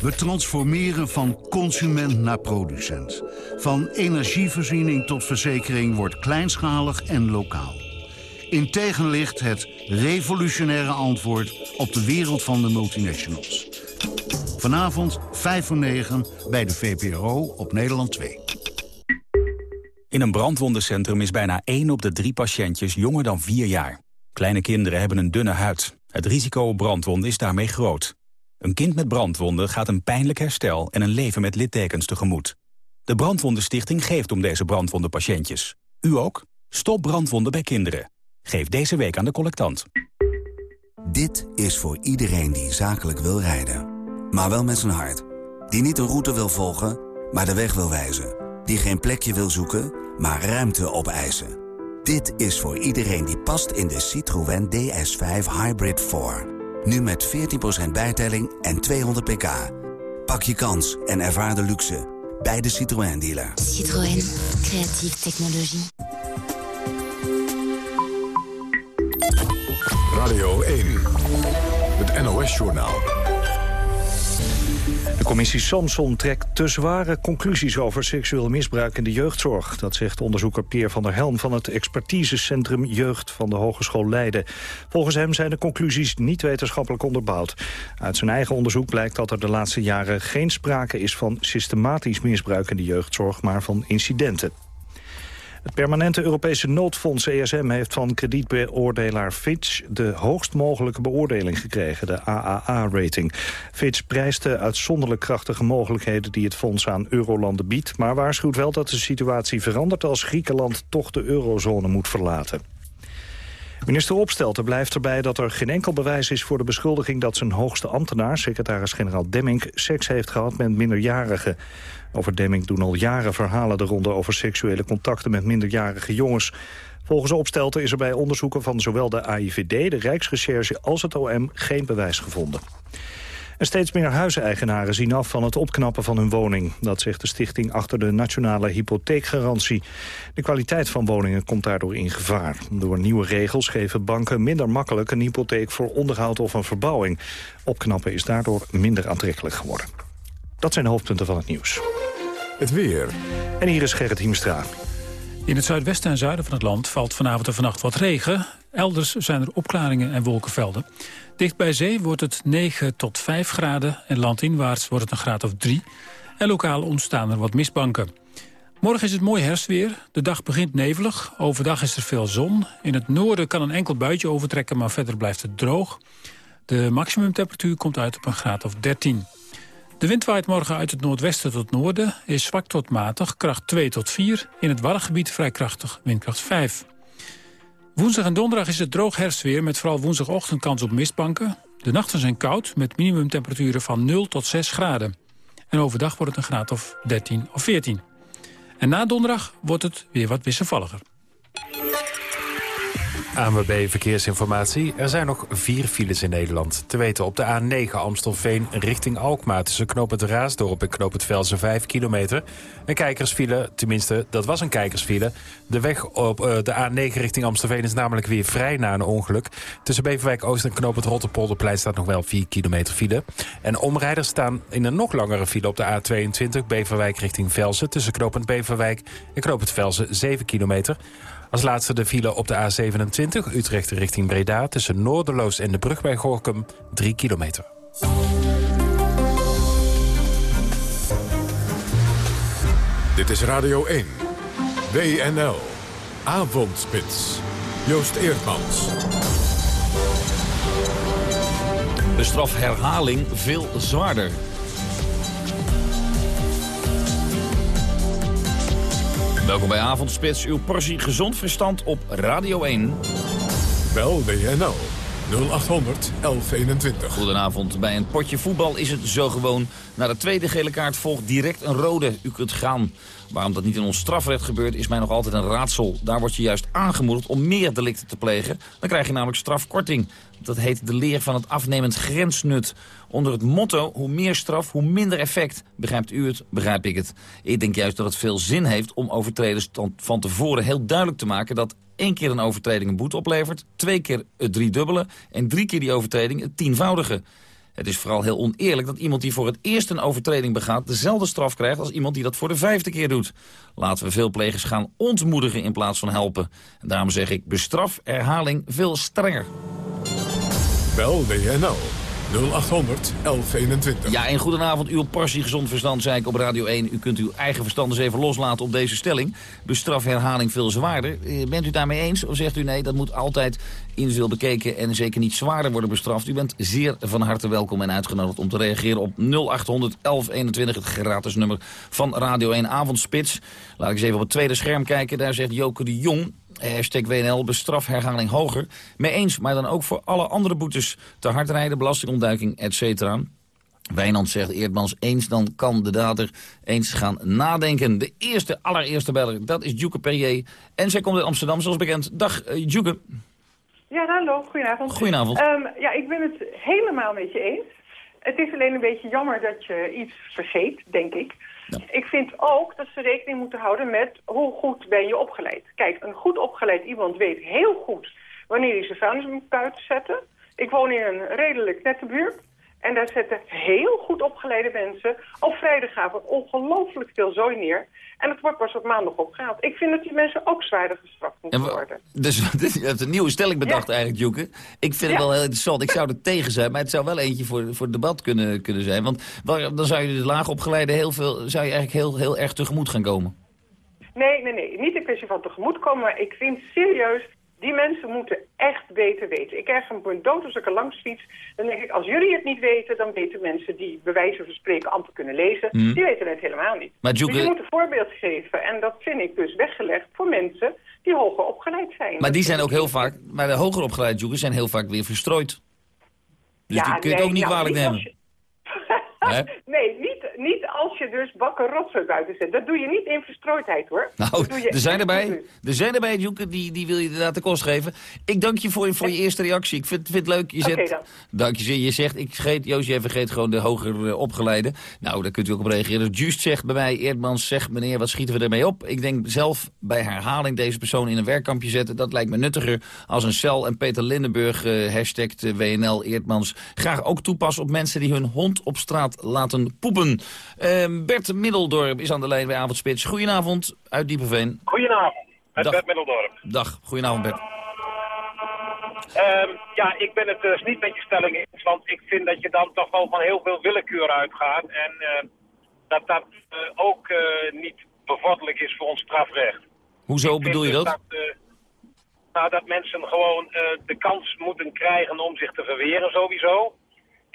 We transformeren van consument naar producent. Van energievoorziening tot verzekering wordt kleinschalig en lokaal.
In tegen ligt het revolutionaire antwoord op de wereld van de multinationals. Vanavond 5 voor 9 bij de VPRO op Nederland 2.
In een brandwondencentrum is bijna 1 op de 3 patiëntjes jonger dan 4 jaar. Kleine kinderen hebben een dunne huid. Het risico op brandwonden is daarmee groot. Een kind met brandwonden gaat een pijnlijk herstel en een leven met littekens tegemoet. De Brandwondenstichting geeft om deze brandwondenpatiëntjes. U ook? Stop brandwonden bij kinderen. Geef deze week aan de collectant.
Dit is voor iedereen die zakelijk wil rijden. Maar wel met zijn hart. Die niet een route wil volgen, maar de weg wil wijzen. Die geen plekje wil zoeken, maar ruimte opeisen. Dit is voor iedereen die past in de Citroën DS5 Hybrid 4. Nu met 14% bijtelling en 200 pk. Pak je kans en ervaar de luxe bij de Citroën dealer.
Citroën, creatieve technologie.
Radio 1, het NOS-journaal.
De commissie Samson trekt te zware conclusies over seksueel misbruik in de jeugdzorg. Dat zegt onderzoeker Peer van der Helm van het expertisecentrum Jeugd van de Hogeschool Leiden. Volgens hem zijn de conclusies niet wetenschappelijk onderbouwd. Uit zijn eigen onderzoek blijkt dat er de laatste jaren geen sprake is van systematisch misbruik in de jeugdzorg, maar van incidenten. Het permanente Europese noodfonds ESM heeft van kredietbeoordelaar Fitch de hoogst mogelijke beoordeling gekregen, de AAA-rating. Fitch prijst de uitzonderlijk krachtige mogelijkheden die het fonds aan eurolanden biedt, maar waarschuwt wel dat de situatie verandert als Griekenland toch de eurozone moet verlaten. Minister Opstelten blijft erbij dat er geen enkel bewijs is voor de beschuldiging dat zijn hoogste ambtenaar, secretaris-generaal Demming, seks heeft gehad met minderjarigen. Over Demming doen al jaren verhalen de ronde over seksuele contacten met minderjarige jongens. Volgens Opstelten is er bij onderzoeken van zowel de AIVD, de Rijksrecherche als het OM geen bewijs gevonden. En steeds meer huiseigenaren zien af van het opknappen van hun woning. Dat zegt de stichting achter de nationale hypotheekgarantie. De kwaliteit van woningen komt daardoor in gevaar. Door nieuwe regels geven banken minder makkelijk een hypotheek voor onderhoud of een verbouwing. Opknappen is daardoor minder aantrekkelijk geworden. Dat zijn de hoofdpunten van het nieuws.
Het weer.
En hier is Gerrit Hiemstra.
In het zuidwesten en zuiden van het land valt vanavond en vannacht wat regen. Elders zijn er opklaringen en wolkenvelden. Dicht bij zee wordt het 9 tot 5 graden en landinwaarts wordt het een graad of 3. En lokaal ontstaan er wat mistbanken. Morgen is het mooi herfstweer. De dag begint nevelig. Overdag is er veel zon. In het noorden kan een enkel buitje overtrekken, maar verder blijft het droog. De maximumtemperatuur komt uit op een graad of 13. De wind waait morgen uit het noordwesten tot noorden, is zwak tot matig, kracht 2 tot 4. In het Waddengebied vrij krachtig, windkracht 5. Woensdag en donderdag is het droog herfstweer met vooral woensdagochtend kans op mistbanken. De nachten zijn koud met minimumtemperaturen van 0 tot 6 graden. En overdag wordt het een graad of 13 of 14. En na donderdag wordt het weer wat wisselvalliger.
ANWB Verkeersinformatie. Er zijn nog vier files in Nederland. Te weten op de A9 Amstelveen richting Alkmaar... tussen Knoop het Raasdorp en Knoop het Velsen 5 kilometer. Een kijkersfile, tenminste, dat was een kijkersfile. De weg op uh, de A9 richting Amstelveen is namelijk weer vrij na een ongeluk. Tussen Beverwijk Oost en Knoop het Rotterpolderplein staat nog wel 4 kilometer file. En omrijders staan in een nog langere file op de A22... Beverwijk richting Velsen tussen Knoop Beverwijk en Knoop het Velsen 7 kilometer... Als laatste de file op de A27, Utrecht richting Breda... tussen Noorderloos en de brug bij Gorkum, 3 kilometer.
Dit is Radio 1. WNL. Avondspits. Joost Eerdmans.
De strafherhaling veel zwaarder. Welkom bij Avondspits, uw portie gezond verstand op Radio 1.
Bel WNL 0800 1121.
Goedenavond. Bij een potje voetbal is het zo gewoon. Na de tweede gele kaart volgt direct een rode. U kunt gaan. Waarom dat niet in ons strafrecht gebeurt is mij nog altijd een raadsel. Daar word je juist aangemoedigd om meer delicten te plegen. Dan krijg je namelijk strafkorting. Dat heet de leer van het afnemend grensnut. Onder het motto, hoe meer straf, hoe minder effect. Begrijpt u het, begrijp ik het. Ik denk juist dat het veel zin heeft om overtreders van tevoren heel duidelijk te maken... dat één keer een overtreding een boete oplevert, twee keer het driedubbele... en drie keer die overtreding het tienvoudige. Het is vooral heel oneerlijk dat iemand die voor het eerst een overtreding begaat... dezelfde straf krijgt als iemand die dat voor de vijfde keer doet. Laten we veel plegers gaan ontmoedigen in plaats van helpen. En daarom zeg ik, bestraf herhaling veel strenger.
Bel WNL 0800 1121.
Ja, en goedenavond. Uw passie gezond verstand, zei ik op Radio 1. U kunt uw eigen verstand eens even loslaten op deze stelling. Bestraf herhaling veel zwaarder. Eh, Bent u daarmee eens? Of zegt u nee, dat moet altijd individueel bekeken... en zeker niet zwaarder worden bestraft? U bent zeer van harte welkom en uitgenodigd om te reageren op 0800 1121... het gratis nummer van Radio 1 Avondspits. Laat ik eens even op het tweede scherm kijken. Daar zegt Joke de Jong... Hashtag WNL, bestrafherhaling hoger. Mee eens, maar dan ook voor alle andere boetes. Te hard rijden, belastingontduiking, et cetera. Wijnand zegt Eerdmans eens, dan kan de dader eens gaan nadenken. De eerste, allereerste beller, dat is Djoeke Perrier. En zij komt uit Amsterdam, zoals bekend. Dag, uh, Djoeke.
Ja, hallo, goedenavond.
Goedenavond.
Um, ja, ik ben het helemaal met je eens. Het is alleen een beetje jammer dat je iets vergeet, denk ik. Ik vind ook dat ze rekening moeten houden met hoe goed ben je opgeleid. Kijk, een goed opgeleid iemand weet heel goed wanneer hij zijn vuilnis moet buiten zetten. Ik woon in een redelijk nette buurt. En daar zetten heel goed opgeleide mensen op vrijdagavond ongelooflijk veel zooi neer. En het wordt pas op maandag opgehaald. Ik vind dat die mensen ook zwaarder gestraft moeten worden.
Dus je hebt een nieuwe stelling bedacht eigenlijk, Joeke. Ik vind het wel heel interessant. Ik zou er tegen zijn, maar het zou wel eentje voor, voor het debat kunnen, kunnen zijn. Want dan zou je de laag opgeleide heel veel, zou je eigenlijk heel, heel erg tegemoet gaan komen.
Nee, nee, nee. Niet een kwestie van tegemoet komen, maar ik vind serieus die mensen moeten echt beter weten. Ik krijg een dood als ik er langs fiets. Dan denk ik, als jullie het niet weten, dan weten mensen die bij wijze van spreken amper kunnen lezen.
Mhm.
Die weten het helemaal niet.
Maar
Dus
Djoeke-
je moet een voorbeeld geven. En dat vind ik dus weggelegd voor mensen die hoger opgeleid zijn.
Maar die zijn ook heel vaak, maar de hoger opgeleide zijn heel vaak weer verstrooid. Dus
Ja,
die kun je het
nee,
ook niet
nou,
kwalijk nemen.
Nee, niet, niet als je dus bakken rotzooi buiten zet. Dat doe je niet in verstrooidheid, hoor.
Nou,
Dat doe je
er zijn erbij, er zijn erbij, Joeke, die, die wil je inderdaad de kost geven. Ik dank je voor, voor je eerste reactie. Ik vind, vind het leuk. Je zet,
dan.
dank je, je zegt, ik vergeet, Joost, jij vergeet gewoon de hoger eh, opgeleide. Nou, daar kunt u ook op reageren. Just zegt bij mij, Eerdmans zegt, meneer, wat schieten we ermee op? Ik denk zelf bij herhaling deze persoon in een werkkampje zetten. Dat lijkt me nuttiger als een cel. En Peter Lindenburg, eh, hashtag WNL Eerdmans, graag ook toepassen op mensen die hun hond op straat laten poepen. Eh, Bert Middeldorp is aan de lijn bij Avondspits. Goedenavond uit Diepenveen.
Goedenavond,
Dag.
Bert Middeldorp.
Dag, goedenavond Bert.
Ehm, ja, ik ben het dus niet met je stelling eens, want ik vind dat je dan toch wel van heel veel willekeur uitgaat. En eh, dat dat eh, ook eh, niet bevorderlijk is voor ons strafrecht.
Hoezo
Ik
bedoel je
dus
dat?
eh, nou, dat mensen gewoon de kans moeten krijgen om zich te verweren sowieso.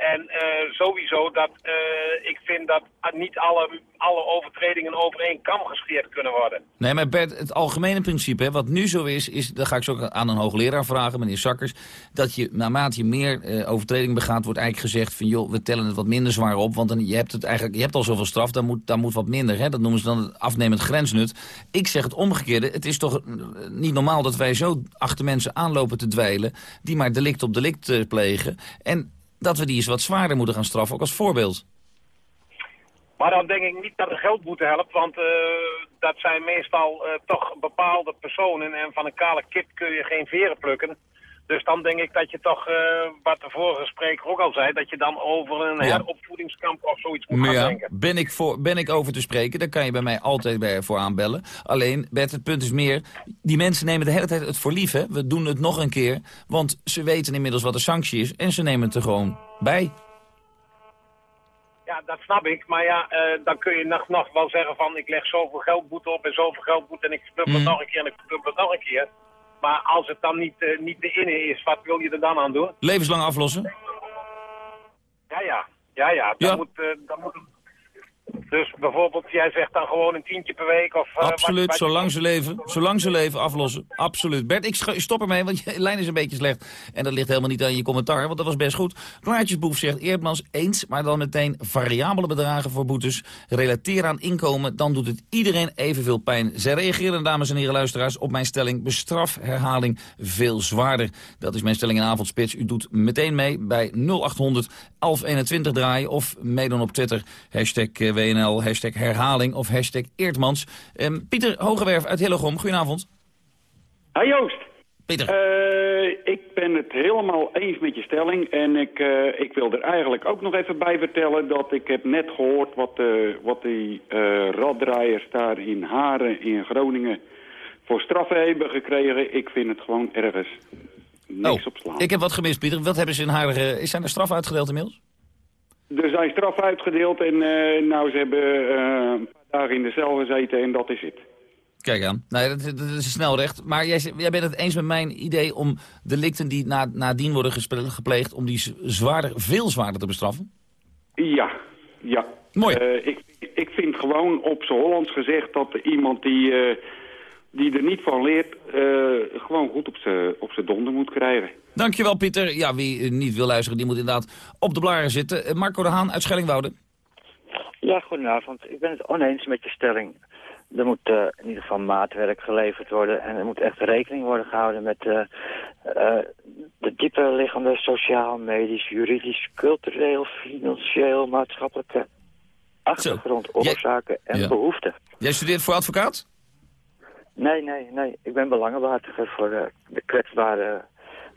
En eh, sowieso dat eh, ik vind dat niet alle, alle overtredingen over één kam gescheerd kunnen worden.
Nee, maar Bert, het algemene principe, hè, wat nu zo is, is, dat ga ik zo ook aan een hoogleraar vragen, meneer Sakkers, dat je naarmate je meer eh, overtredingen begaat, wordt eigenlijk gezegd van joh, we tellen het wat minder zwaar op, want dan, je, hebt het eigenlijk, je hebt al zoveel straf, dan moet, dan moet wat minder. Hè? Dat noemen ze dan het afnemend grensnut. Ik zeg het omgekeerde, het is toch niet normaal dat wij zo achter mensen aanlopen te dweilen, die maar delict op delict plegen, en dat we die eens wat zwaarder moeten gaan straffen, ook als voorbeeld.
Maar dan denk ik niet dat een geldboete helpt, want eh, dat zijn meestal eh, toch bepaalde personen en van een kale kip kun je geen veren plukken. Dus dan denk ik dat je toch, eh, wat de vorige spreker ook al zei, dat je dan over een
Ja.
heropvoedingskamp of zoiets moet gaan
ja,
denken.
ben ik, voor, ben ik over te spreken, dan kan je bij mij altijd bij, voor aanbellen. Alleen, Bert, het punt is meer, die mensen nemen de hele tijd het voor lief, hè. We doen het nog een keer, want ze weten inmiddels wat de sanctie is en ze nemen het er gewoon bij.
Ja, dat snap ik. Maar ja, eh, dan kun je nog, nog wel zeggen van ik leg zoveel geldboete op en zoveel geldboete en ik verdubbel het
Mhm.
nog een keer en ik verdubbel het nog een keer. Maar als het dan niet, eh, niet de inne is, wat wil je er dan aan doen?
Levenslang aflossen?
Ja, ja. Ja, ja. Dan
Ja.
Moet, eh, dan moet Dus bijvoorbeeld, jij zegt dan gewoon een tientje per week of... eh,
Absoluut,
wat- wat je-
zolang ze leven. Zolang ze leven, aflossen. Absoluut. Bert, ik stop ermee, want je lijn is een beetje slecht. En dat ligt helemaal niet aan je commentaar, want dat was best goed. Klaartjesboef zegt Eerdmans eens, maar dan meteen variabele bedragen voor boetes. Relateer aan inkomen, dan doet het iedereen evenveel pijn. Zij reageren, dames en heren luisteraars, op mijn stelling. Bestraf herhaling veel zwaarder. Dat is mijn stelling in avondspits. U doet meteen mee bij 0800 1121 draaien of meedoen op Twitter. Hashtag eh, Hashtag herhaling of hashtag Eerdmans. Ehm, Pieter Hogewerf uit Hillegom, goedenavond.
Hey Joost.
Peter.
Eh, ik ben het helemaal eens met je stelling. En ik, eh, ik wil er eigenlijk ook nog even bij vertellen... dat ik heb net gehoord wat, eh, wat die raddraaiers daar in Haren in Groningen... voor straffen hebben gekregen. Ik vind het gewoon ergens niks op slaan.
Ik heb wat gemist, Pieter. Wat hebben ze in haar... eh, zijn er straffen uitgedeeld inmiddels?
Er zijn straffen uitgedeeld en eh, nou, ze hebben eh, een paar dagen in de cel gezeten en dat is het.
Kijk aan. Nee, dat, dat is snel recht. Maar jij, jij bent het eens met mijn idee om delicten die na, nadien worden gepleegd... om die zwaarder, veel zwaarder te bestraffen?
Ja, ja.
Mooi.
Eh, ik, ik vind gewoon op z'n Hollands gezegd dat iemand die, die er niet van leert... eh, gewoon goed op zijn op donder moet krijgen.
Dankjewel, Pieter. Ja, wie niet wil luisteren, die moet inderdaad op de blaren zitten. Eh, Marco de Haan uit Schellingwoude.
Ja, goedenavond. Ik ben het oneens met je stelling. Er moet eh, in ieder geval maatwerk geleverd worden en er moet echt rekening worden gehouden met eh, eh, de dieper liggende sociaal, medisch, juridisch, cultureel, financieel, maatschappelijke achtergrond, oorzaken en
Ja.
behoeften.
Jij studeert voor advocaat?
Nee, nee, nee. Ik ben belangenbehartiger voor de, de kwetsbare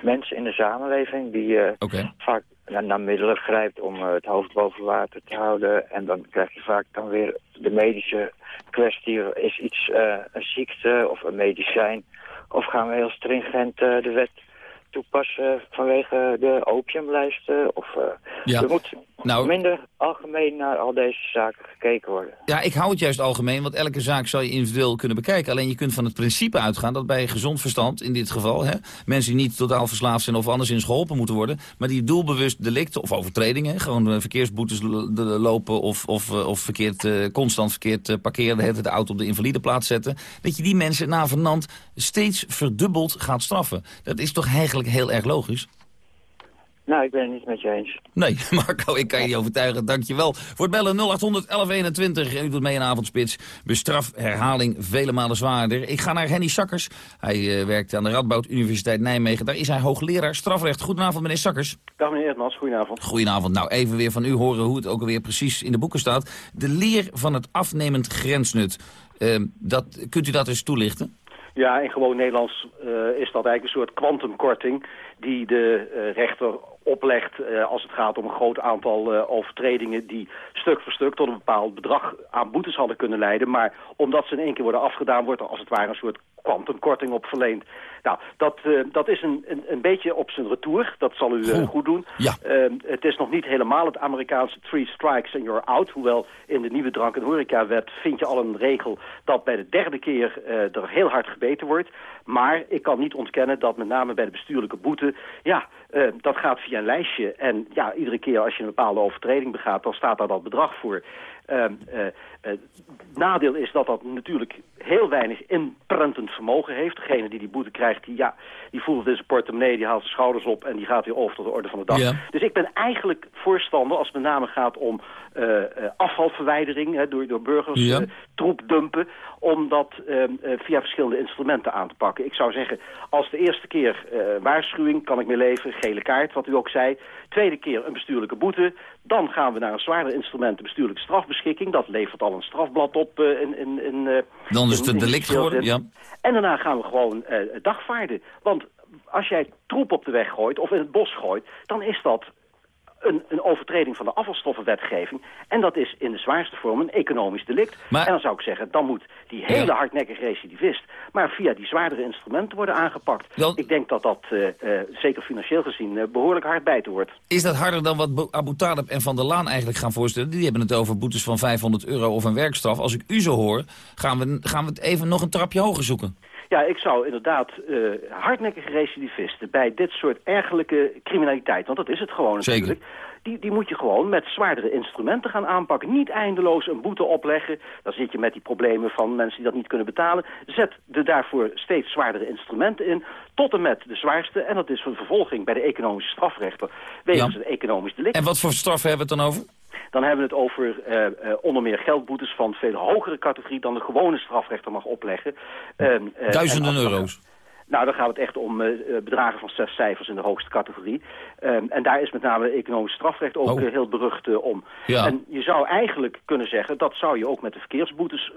mensen in de samenleving die eh, vaak naar, naar middelen grijpt om eh, het hoofd boven water te houden. En dan krijg je vaak dan weer de medische kwestie. Is iets eh, een ziekte of een medicijn? Of gaan we heel stringent eh, de wet toepassen vanwege de opiumlijsten? Of eh,
Ja.
er moet
Nou-
minder algemeen naar al deze zaken gekeken worden.
Ja, ik hou het juist algemeen, want elke zaak zou je individueel kunnen bekijken. Alleen je kunt van het principe uitgaan dat bij gezond verstand, in dit geval... Hè, mensen die niet totaal verslaafd zijn of anderszins geholpen moeten worden... maar die doelbewust delicten of overtredingen... gewoon eh, verkeersboetes lopen of, of, eh, of verkeerd, eh, constant verkeerd eh, parkeren... de auto op de invalideplaats zetten... dat je die mensen na vernant steeds verdubbeld gaat straffen. Dat is toch eigenlijk heel erg logisch?
Nou, ik ben het niet met je eens.
Nee, Marco, ik kan je niet overtuigen. Dankjewel voor het bellen 0800 1121. U doet mee in avondspits. Bestraf herhaling vele malen zwaarder. Ik ga naar Henny Sakkers. Hij eh, werkt aan de Radboud Universiteit Nijmegen. Daar is hij hoogleraar strafrecht. Goedenavond, meneer Sakkers.
Dag meneer Edmans, goedenavond.
Goedenavond. Nou, even weer van u horen hoe het ook alweer precies in de boeken staat. De leer van het afnemend grensnut. Eh, dat, kunt u dat eens toelichten?
Ja, in gewoon Nederlands eh, is dat eigenlijk een soort kwantumkorting die de eh, rechter oplegt eh, als het gaat om een groot aantal eh, overtredingen die stuk voor stuk tot een bepaald bedrag aan boetes hadden kunnen leiden. Maar omdat ze in één keer worden afgedaan, wordt er als het ware een soort kwantumkorting op verleend. Nou, dat, eh, dat is een, een, een beetje op zijn retour. Dat zal u goed doen.
Ja.
Eh, het is nog niet helemaal het Amerikaanse three strikes and you're out. Hoewel in de nieuwe drank- en horecawet vind je al een regel dat bij de derde keer er heel hard gebeten wordt. Maar ik kan niet ontkennen dat met name bij de bestuurlijke boete... ja, eh, dat gaat via een lijstje. En ja, iedere keer als je een bepaalde overtreding begaat... dan staat daar dat bedrag voor. Ehm, eh, nadeel is dat dat natuurlijk heel weinig inprentend vermogen heeft. Degene die die boete krijgt, die, ja, die voelt in zijn portemonnee, die haalt zijn schouders op en die gaat weer over tot de orde van de dag.
Ja.
Dus ik ben eigenlijk voorstander als het met name gaat om afvalverwijdering hè, door, door burgers,
Ja.
eh, troep dumpen, om dat eh, eh, via verschillende instrumenten aan te pakken. Ik zou zeggen, als de eerste keer eh, waarschuwing, kan ik mee leven, gele kaart, wat u ook zei. Tweede keer een bestuurlijke boete. Dan gaan we naar een zwaarder instrument, de bestuurlijke strafbeschikking. Dat levert al een strafblad op eh, in, in, in, eh,
Dan is het een delict geworden, ja.
En daarna gaan we gewoon dagvaarden. Want als jij troep op de weg gooit of in het bos gooit... dan is dat een, een overtreding van de afvalstoffenwetgeving. En dat is in de zwaarste vorm een economisch delict.
Maar-
En dan zou ik zeggen, dan moet die hele
Ja.
hardnekkige recidivist... maar via die zwaardere instrumenten worden aangepakt. Ik denk dat dat, eh, eh, zeker financieel gezien, eh, behoorlijk hard bij te wordt.
Is dat harder dan wat Abu Talib en Van der Laan eigenlijk gaan voorstellen? Die hebben het over boetes van 500 euro of een werkstraf. Als ik u zo hoor, gaan we, gaan we het even nog een trapje hoger zoeken.
Ja, ik zou inderdaad eh, hardnekkige recidivisten bij dit soort ergelijke criminaliteit, want dat is het gewoon
Zeker.
natuurlijk, die, die moet je gewoon met zwaardere instrumenten gaan aanpakken. Niet eindeloos een boete opleggen, dan zit je met die problemen van mensen die dat niet kunnen betalen. Zet er daarvoor steeds zwaardere instrumenten in, tot en met de zwaarste, en dat is een vervolging bij de economische strafrechter, wegens
Ja.
een economisch delict.
En wat voor straffen hebben we het dan over?
Dan hebben we het over eh, onder meer geldboetes van veel hogere categorie dan de gewone strafrechter mag opleggen. Ehm, eh,
Duizenden euro's.
Nou, dan gaat het echt om bedragen van zes cijfers in de hoogste categorie. Ehm, en daar is met name economisch strafrecht ook heel berucht om. Ja. En je zou eigenlijk kunnen zeggen, dat zou je ook met de verkeersboetes,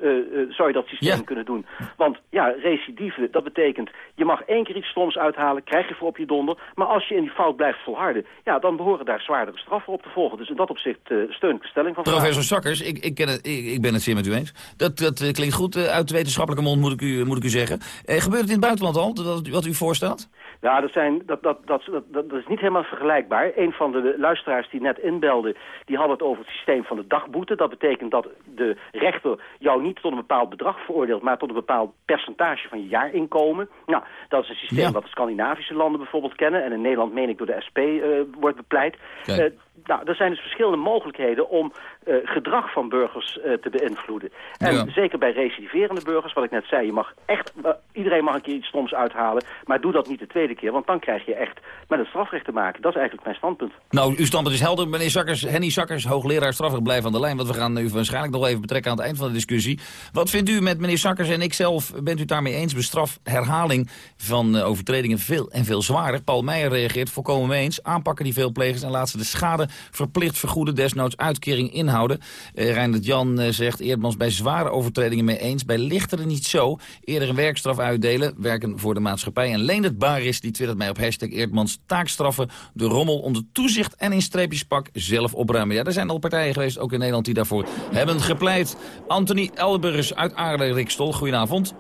zou je dat systeem kunnen doen. Want ja, recidive, dat betekent, je mag één keer iets stoms uithalen, krijg je voor op je donder. Maar als je in die fout blijft volharden, ja, dan behoren daar zwaardere straffen op te volgen. Dus in dat opzicht steun ik de stelling van
Professor Sakkers, ik, ik, ken het, ik, ik, ben het zeer met u eens. Dat, dat klinkt goed uit de wetenschappelijke mond, moet ik u, moet ik u zeggen. Eh, gebeurt het in het buitenland al, dat, wat u voorstelt?
Ja, dat, zijn, dat, dat, dat, dat, is niet helemaal vergelijkbaar. Een van de luisteraars die net inbelde, die had het over het systeem van de dagboete. Dat betekent dat de rechter jou niet tot een bepaald bedrag veroordeelt, maar tot een bepaald percentage van je jaarinkomen. Nou, dat is een systeem wat de Scandinavische landen bijvoorbeeld kennen. En in Nederland, meen ik, door de SP uh, eh, wordt bepleit. Uh, nou, er zijn dus verschillende mogelijkheden om uh, gedrag van burgers uh, te beïnvloeden. En ja. zeker bij recidiverende burgers, wat ik net zei, je mag echt, uh, iedereen mag een keer iets stoms uithalen, maar doe dat niet de tweede keer, want dan krijg je echt met het strafrecht te maken. Dat is eigenlijk mijn standpunt.
Nou, uw standpunt is helder, meneer Sakkers, Henny Sakkers, hoogleraar strafrecht, blijf aan de lijn, want we gaan u waarschijnlijk nog even betrekken aan het eind van de discussie. Wat vindt u met meneer Sakkers en ikzelf, bent u daarmee eens, bestrafherhaling van overtredingen veel en veel zwaarder? Paul Meijer reageert volkomen mee eens, aanpakken die veel plegers en laat ze de schade verplicht vergoeden, desnoods uitkering inhouden. Uh, Reindert Jan uh, zegt Eerdmans bij zware overtredingen mee eens. Bij lichtere niet zo. Eerder een werkstraf uitdelen, werken voor de maatschappij. En Leendert Baris, die twittert mij op hashtag Eerdmans taakstraffen. De rommel onder toezicht en in streepjespak zelf opruimen. Ja, er zijn al partijen geweest, ook in Nederland, die daarvoor hebben gepleit. Anthony Elburgers uit Aarde, Rikstol, goedenavond.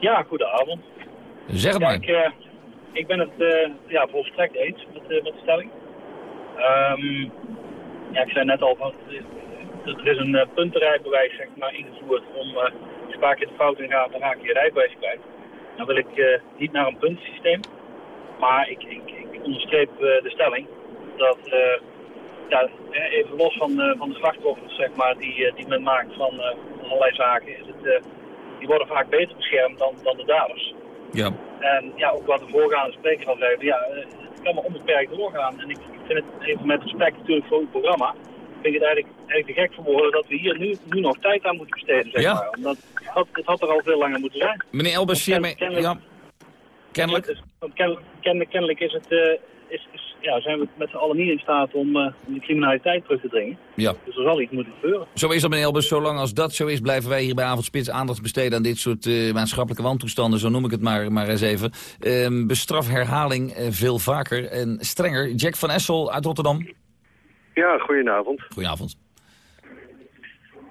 Ja, goedenavond.
Zeg het maar.
Ik, uh, ik ben het uh, ja, volstrekt eens met, uh, met de stelling. Um, ja, ik zei net al, van, er is een uh, puntenrijbewijs zeg maar, ingevoerd om uh, als je vaak in de fout in gaat, dan raak je je rijbewijs kwijt. Dan wil ik uh, niet naar een puntensysteem, maar ik, ik, ik onderstreep de stelling dat, ja, even los van, van de slachtoffers zeg maar, die, die men maakt van allerlei zaken, is het, die worden vaak beter beschermd dan, dan de daders.
Ja.
En ja, ook wat de voorgaande spreker al zei, ja, het kan maar onbeperkt doorgaan. En ik vind het even met respect natuurlijk voor het programma. Vind ik het eigenlijk, eigenlijk te gek voor woorden dat we hier nu, nu nog tijd aan moeten besteden. Zeg ja. maar. Omdat het had, het had er al veel langer moeten zijn.
Meneer Elbers, kennelijk, ja. kennelijk.
Kennelijk, kennelijk is het, uh, is, is, ja, zijn we met z'n allen niet in staat om, uh, om de criminaliteit terug te dringen.
Ja.
Dus er zal iets moeten gebeuren.
Zo is dat, meneer Elbers. Zolang als dat zo is, blijven wij hier bij Avondspits aandacht besteden aan dit soort uh, maatschappelijke wantoestanden. Zo noem ik het maar, maar eens even. Uh, bestraf herhaling uh, veel vaker en strenger. Jack van Essel uit Rotterdam.
Ja, goedenavond.
Goedenavond.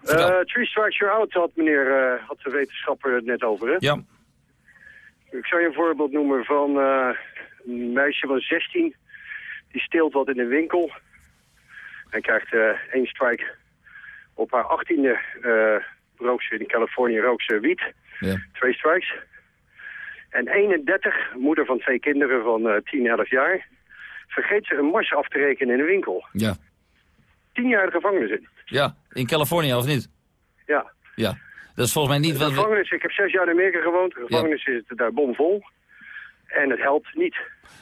Uh, three strikes you're out had meneer, had de wetenschapper het net over, hè?
Ja.
Ik zou je een voorbeeld noemen van een meisje van 16. Die steelt wat in de winkel. En krijgt uh, één strike. Op haar achttiende uh, rook ze in Californië rook ze wiet.
Ja.
Twee strikes. En 31, moeder van twee kinderen van uh, 10, 11 jaar... vergeet ze een mars af te rekenen in een winkel.
Ja.
Tien jaar de gevangenis in.
Ja, in Californië of niet?
Ja.
Ja. Dat is volgens mij niet...
De
wat
gevangenis, ik heb zes jaar in Amerika gewoond. De gevangenis ja. is daar bomvol. En het helpt niet.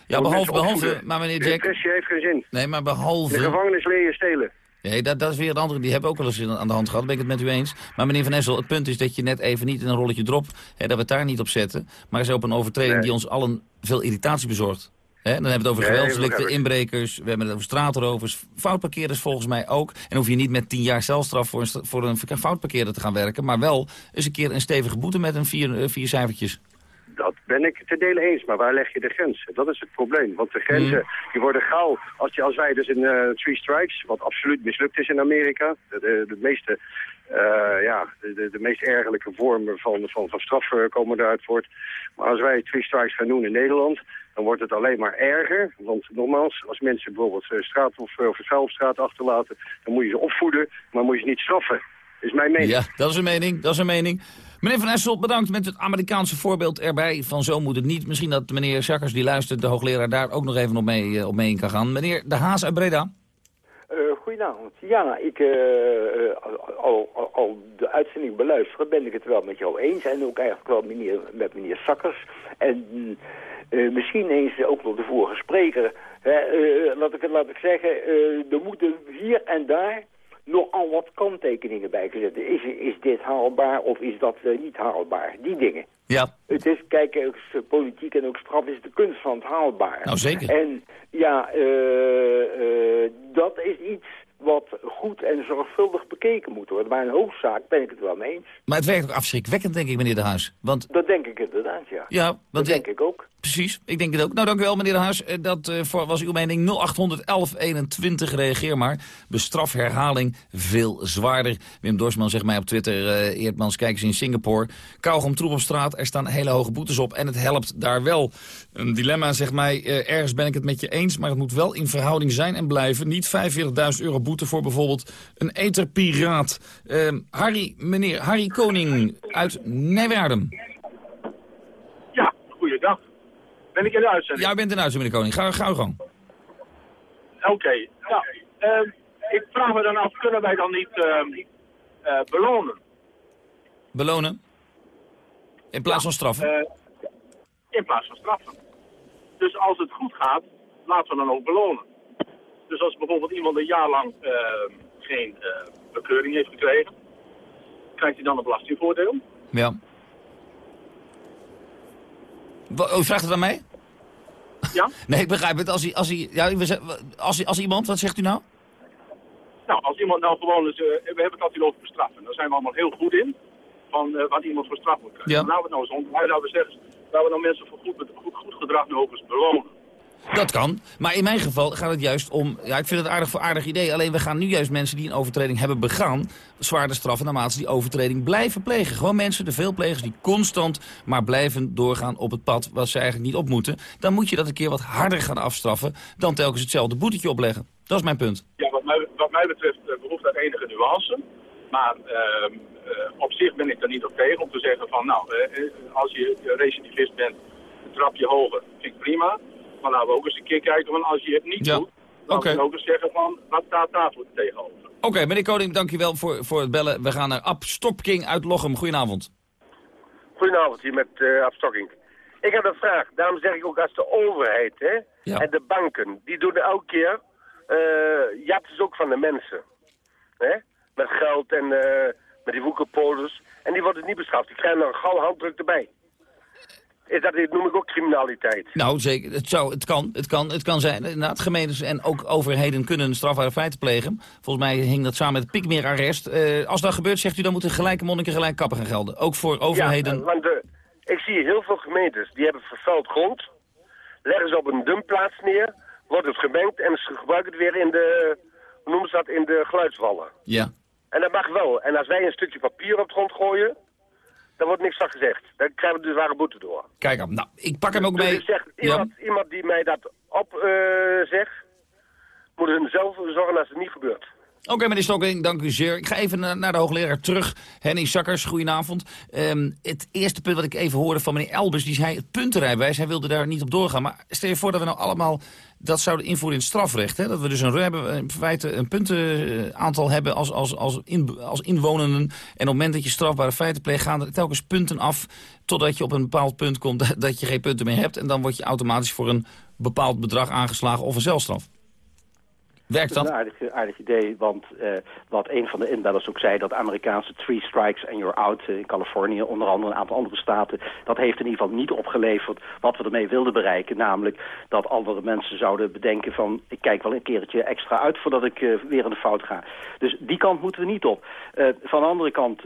Ja, behalve, behalve maar meneer Jack...
Repressie heeft geen zin.
Nee, maar behalve...
De gevangenis leer je stelen.
Nee, dat, dat is weer het andere. Die hebben ook wel eens aan de hand gehad. ben ik het met u eens. Maar meneer Van Essel, het punt is dat je net even niet in een rolletje drop... Hè, dat we het daar niet op zetten. Maar is op een overtreding nee. die ons allen veel irritatie bezorgt. Hè, dan hebben we het over nee, geweldsdelicten, inbrekers... we hebben het over straatrovers, foutparkeerders volgens mij ook. En hoef je niet met tien jaar celstraf voor een, voor een foutparkeerder te gaan werken... maar wel eens een keer een stevige boete met een vier, vier cijfertjes.
Dat ben ik te delen eens, maar waar leg je de grens? Dat is het probleem, want de grenzen mm. die worden gauw... Als, je, als wij dus in uh, three strikes, wat absoluut mislukt is in Amerika... de, de, de meeste, uh, ja, de, de, meest ergelijke vormen van, van, van straf komen eruit voort. Maar als wij three strikes gaan doen in Nederland... dan wordt het alleen maar erger. Want nogmaals, als mensen bijvoorbeeld uh, straat of, of vuil op straat achterlaten... dan moet je ze opvoeden, maar moet je ze niet straffen. is mijn mening.
Ja, dat is een mening, dat is een mening. Meneer Van Essel, bedankt met het Amerikaanse voorbeeld erbij. Van zo moet het niet. Misschien dat meneer Schakkers, die luistert, de hoogleraar, daar ook nog even op mee, uh, op mee in kan gaan. Meneer De Haas uit Breda.
Uh, goedenavond. Ja, ik al, al, al, de uitzending beluisteren ben ik het wel met jou eens. En ook eigenlijk wel meneer, met meneer Sakkers. En misschien eens ook nog de vorige spreker. laat, ik, laat ik zeggen, er moeten hier en daar nogal wat kanttekeningen bij gezet. Is, is dit haalbaar of is dat eh, niet haalbaar? Die dingen.
Ja.
Het is, kijk, ook politiek en ook straf is de kunst van het haalbaar.
Nou, zeker.
En ja, eh, eh, dat is iets wat goed en zorgvuldig bekeken moet worden. Maar in hoofdzaak ben ik het wel mee eens.
Maar het werkt ook afschrikwekkend, denk ik, meneer De Huis. Want
Dat denk ik inderdaad, ja.
Ja,
dat denk ik ook.
Precies, ik denk het ook. Nou, dank u wel, meneer De Huis. Eh, Dat eh, was uw mening 0800 1121. Reageer maar. Bestraf herhaling veel zwaarder. Wim Dorsman zegt mij op Twitter... eh Eertmans, kijk eens in Singapore. Kauwgom troep op straat, er staan hele hoge boetes op. En het helpt daar wel. Een dilemma zegt mij... ergens ben ik het met je eens... maar het moet wel in verhouding zijn en blijven. Niet 45.000 euro boete voor bijvoorbeeld een eterpiraat. Ehm, Harry, meneer Harry Koning uit Nijwaarden.
Ja, goeiedag. Ben ik in de uitzending?
Ja, u bent in huis, meneer Koning. Ga, ga uw gang.
Oké. Nou, ehm, ik vraag me dan af, kunnen wij dan niet ehm, eh, belonen?
Belonen? In plaats van straffen?
Eh, in plaats van straffen. Dus als het goed gaat, laten we dan ook belonen. Dus als bijvoorbeeld iemand een jaar lang ehm, geen eh, bekeuring heeft gekregen, krijgt hij dan een belastingvoordeel.
Ja. Wa- U vraagt het aan mij?
Ja?
Nee, ik begrijp het. Als, hij, als, hij, ja, als, als iemand, wat zegt u nou?
Nou, als iemand nou gewoon eens, eh, we hebben het altijd over bestraffen. Daar zijn we allemaal heel goed in, van eh, wat iemand voor straf moet krijgen.
Ja.
Laten we nou eens laten we zeggen, laten we nou mensen voor goed, goed, goed gedrag ook eens belonen.
Dat kan. Maar in mijn geval gaat het juist om... Ja, ik vind het aardig voor aardig idee. Alleen we gaan nu juist mensen die een overtreding hebben begaan... zwaarder straffen naarmate ze die overtreding blijven plegen. Gewoon mensen, de veelplegers die constant maar blijven doorgaan op het pad... wat ze eigenlijk niet op moeten. Dan moet je dat een keer wat harder gaan afstraffen... dan telkens hetzelfde boetetje opleggen. Dat is mijn punt.
Ja, wat mij, wat mij betreft eh, behoeft dat enige nuance. Maar ehm, eh, op zich ben ik er niet op tegen om te zeggen van, nou, eh, als je recidivist bent, een trapje hoger, vind ik prima. Maar laten we ook eens een keer kijken van, als je het niet
Ja.
doet, dan we ook eens zeggen van, wat staat daar voor tegenover?
Oké, meneer Koning, dankjewel voor, voor het bellen. We gaan naar Ab Stopking uit Lochem. Goedenavond.
Goedenavond, hier met eh Abstokking. Ik heb een vraag. Daarom zeg ik ook als de overheid hè, en de banken, die doen elke keer, eh jatten ze ook van de mensen. Hè? Met geld en eh, met die woekerpolders. En die worden niet bestraft. Die krijgen nog een gouden handdruk erbij. Is dat, dit noem ik ook criminaliteit.
Nou, zeker. Het, zou, het, kan, het, kan, het kan zijn. Inderdaad, gemeentes en ook overheden kunnen strafbare feiten plegen. Volgens mij hing dat samen met het Pikmeer-arrest. Eh, als dat gebeurt, zegt u, dan moeten gelijke monniken gelijk kappen gaan gelden. Ook voor overheden.
Ja, want de, ik zie heel veel gemeentes, die hebben vervuild grond. Leggen ze op een dumpplaats neer, wordt het gemengd en ze gebruiken het weer in de, hoe noemen ze dat, in de geluidswallen.
Ja.
En dat mag wel. En als wij een stukje papier op de grond gooien, dan wordt niks van gezegd. Dan krijgen we dus zware boete door.
Kijk op. Nou, ik pak hem ook
Dus
mee.
ik zeg, iemand, iemand die mij dat op eh, zegt, moet er zelf voor zorgen dat het niet gebeurt.
Oké, meneer Stokking, dank u zeer. Ik ga even naar, de hoogleraar terug. Henny Sakkers, goedenavond. Ehm, het eerste punt wat ik even hoorde van meneer Elbers, die zei het puntenrijbewijs. Hij wilde daar niet op doorgaan. Maar stel je voor dat we nou allemaal dat zouden invoeren in het strafrecht. Hè? Dat we dus een, hebben in feite een puntenaantal hebben als, als, als, in, als inwonenden. En op het moment dat je strafbare feiten pleegt, gaan er telkens punten af. Totdat je op een bepaald punt komt dat je geen punten meer hebt. En dan word je automatisch voor een bepaald bedrag aangeslagen of een zelfstraf. Werkt
Dat is een aardig, aardig idee, want eh, wat een van de inbellers ook zei... dat Amerikaanse three strikes and you're out eh, in Californië... onder andere een aantal andere staten... dat heeft in ieder geval niet opgeleverd wat we ermee wilden bereiken. Namelijk dat andere mensen zouden bedenken van... ik kijk wel een keertje extra uit voordat ik eh, weer in de fout ga. Dus die kant moeten we niet op. Van de andere kant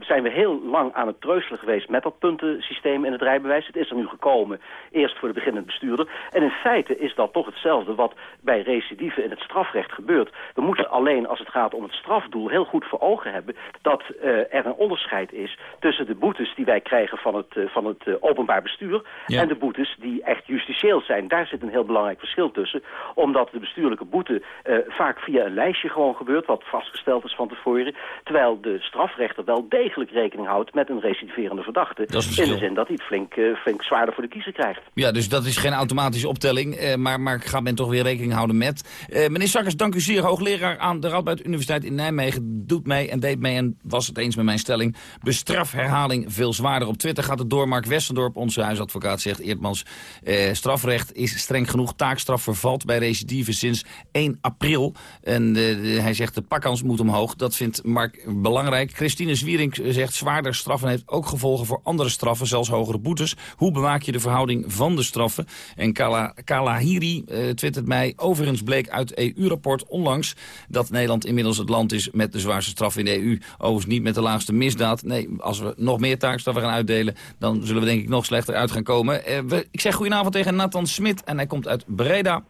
zijn we heel lang aan het treuzelen geweest... met dat puntensysteem in het rijbewijs. Het is er nu gekomen, eerst voor de beginnende bestuurder. En in feite is dat toch hetzelfde wat bij recidive in het strafrecht gebeurt. We moeten alleen, als het gaat om het strafdoel, heel goed voor ogen hebben... dat eh, er een onderscheid is tussen de boetes die wij krijgen van het, eh, van het eh, openbaar bestuur...
Ja.
en de boetes die echt justitieel zijn. Daar zit een heel belangrijk verschil tussen. Omdat de bestuurlijke boete vaak via een lijstje gewoon gebeurt... wat vastgesteld is van tevoren. Terwijl de strafrechter wel degelijk rekening houdt met een recidiverende verdachte.
Dat is een
in de zin dat hij het flink, flink zwaarder voor de kiezer krijgt.
Ja, dus dat is geen automatische optelling, maar, maar gaat men toch weer rekening houden met. Eh, meneer Sakkers, dank u zeer. Hoogleraar aan de Radboud Universiteit in Nijmegen doet mee en deed mee en was het eens met mijn stelling. Bestrafherhaling veel zwaarder. Op Twitter gaat het door. Mark Westendorp, onze huisadvocaat, zegt Eertmans... Eh, strafrecht is streng genoeg. Taakstraf vervalt bij recidive sinds 1 april. En hij zegt de pakkans moet omhoog. Dat vindt Mark belangrijk. Christine Zwierink zegt zwaarder straffen heeft ook gevolgen voor andere straffen, zelfs hogere boetes. Hoe bewaak je de verhouding van de straffen? En Kala, Kalahiri uh, twittert mij, overigens bleek uit EU-rapport onlangs dat Nederland inmiddels het land is met de zwaarste straf in de EU. Overigens niet met de laagste misdaad. Nee, als we nog meer taakstraffen gaan uitdelen, dan zullen we denk ik nog slechter uit gaan komen. We, ik zeg goedenavond tegen Nathan Smit en hij komt uit Breda.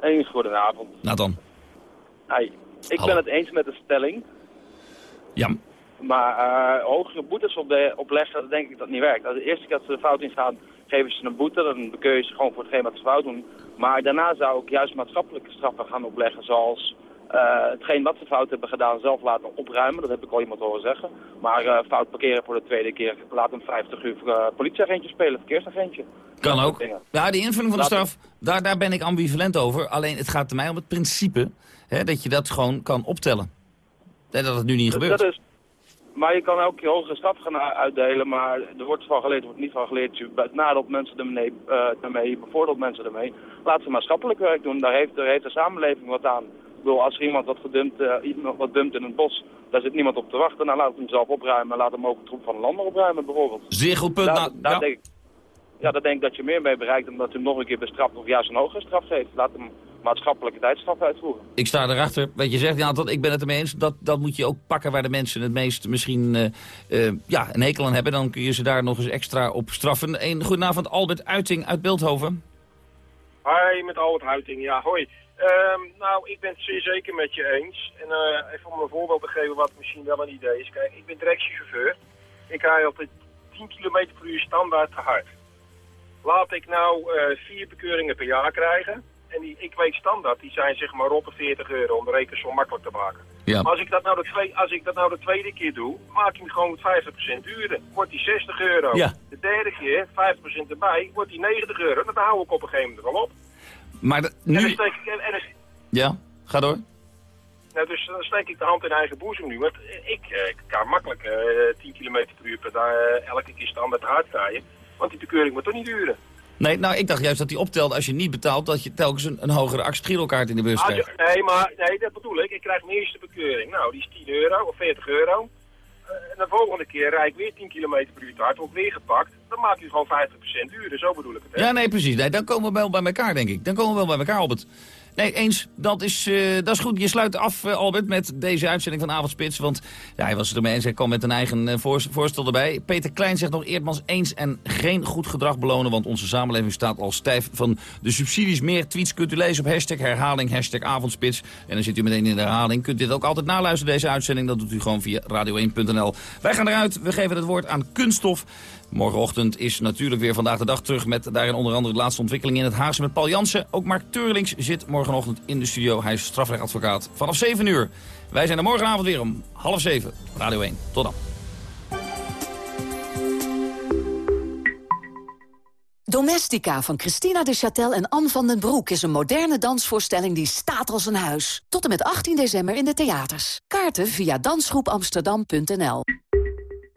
Eens goedenavond.
Nathan.
Hi. Ik ben het eens met de stelling.
Ja.
Maar uh, hogere boetes op de, opleggen, dat denk ik dat niet werkt. Als de eerste keer dat ze de fout ingaan, geven ze een boete. Dan bekeur je ze gewoon voor hetgeen wat ze fout doen. Maar daarna zou ik juist maatschappelijke straffen gaan opleggen. Zoals uh, hetgeen wat ze fout hebben gedaan zelf laten opruimen. Dat heb ik al iemand horen zeggen. Maar uh, fout parkeren voor de tweede keer. Laat hem 50 uur uh, politieagentje spelen, verkeersagentje.
Kan ook. Ja, die invulling van de straf, daar, daar ben ik ambivalent over. Alleen het gaat mij om het principe hè, dat je dat gewoon kan optellen. En dat het nu niet gebeurt.
Dat is, maar je kan elke keer hogere straf gaan uitdelen, maar er wordt van geleerd, er wordt niet van geleerd. Je nadelt mensen ermee, uh, ermee, je bevoordeelt mensen ermee. Laat ze maatschappelijk werk doen, daar heeft, daar heeft de samenleving wat aan. Ik bedoel, als er iemand wat, gedumpt, uh, iemand wat dumpt in het bos, daar zit niemand op te wachten. Dan laat hem zelf opruimen en laat hem ook een troep van een ander opruimen bijvoorbeeld.
Zeer goed punt.
Daar,
nou,
daar
ja.
denk ik, ja, daar denk ik dat je meer mee bereikt dan dat je hem nog een keer bestraft of juist een hogere straf geeft. Laat hem maatschappelijke tijdstraf uitvoeren.
Ik sta erachter. Wat je zegt, ja, dat, ik ben het ermee eens. Dat, dat moet je ook pakken waar de mensen het meest misschien uh, uh, ja, een hekel aan hebben. Dan kun je ze daar nog eens extra op straffen. Een goedenavond, Albert Uiting uit Beeldhoven.
Hi, met Albert Uiting. Ja, hoi. Um, nou, ik ben het zeer zeker met je eens. En uh, even om een voorbeeld te geven wat misschien wel een idee is. Kijk, ik ben directiechauffeur. Ik rij altijd 10 km per uur standaard te hard. Laat ik nou vier bekeuringen per jaar krijgen en die, ik weet standaard, die zijn zeg maar rond de 40 euro om de rekening makkelijk te maken.
Ja.
Maar als ik, dat nou de twee, als ik dat nou de tweede keer doe, maak ik hem gewoon 50% duurder. Wordt die 60 euro.
Ja.
De derde keer, 50% erbij, wordt die 90 euro. Dat hou ik op een gegeven moment wel op.
Maar de, nu...
En dan steek ik, en, en dan,
ja, ga door.
Nou, dus dan steek ik de hand in eigen boezem nu. Want ik, ik kan makkelijk uh, 10 km per uur per dag uh, elke keer standaard hard rijden. Want die bekeuring moet toch niet duren.
Nee, nou, ik dacht juist dat hij optelt als je niet betaalt... dat je telkens een, een hogere actiegirokaart in de bus krijgt.
Ah, nee, maar nee, dat bedoel ik. Ik krijg mijn eerste bekeuring. Nou, die is 10 euro of 40 euro. Uh, en de volgende keer rijd ik weer 10 km per uur te hard, word ik weer gepakt. Dan maak je gewoon 50% duurder, zo bedoel ik het. Hè?
Ja, nee, precies. Nee, dan komen we wel bij elkaar, denk ik. Dan komen we wel bij elkaar, Albert. Nee, eens. Dat is, uh, dat is goed. Je sluit af, uh, Albert, met deze uitzending van Avondspits. Want ja, hij was het ermee eens. Hij kwam met een eigen uh, voorstel erbij. Peter Klein zegt nog Eerdmans eens en geen goed gedrag belonen. Want onze samenleving staat al stijf van de subsidies. Meer tweets kunt u lezen op hashtag herhaling, hashtag Avondspits. En dan zit u meteen in de herhaling. Kunt dit ook altijd naluisteren, deze uitzending. Dat doet u gewoon via radio1.nl. Wij gaan eruit. We geven het woord aan Kunststof. Morgenochtend is natuurlijk weer vandaag de dag terug met daarin onder andere de laatste ontwikkeling in het Haagse met Paul Jansen. Ook Mark Teurlings zit morgenochtend in de studio. Hij is strafrechtadvocaat vanaf 7 uur. Wij zijn er morgenavond weer om half 7. Radio 1. Tot dan.
Domestica van Christina de Châtel en Anne van den Broek is een moderne dansvoorstelling die staat als een huis. Tot en met 18 december in de theaters. Kaarten via dansgroepamsterdam.nl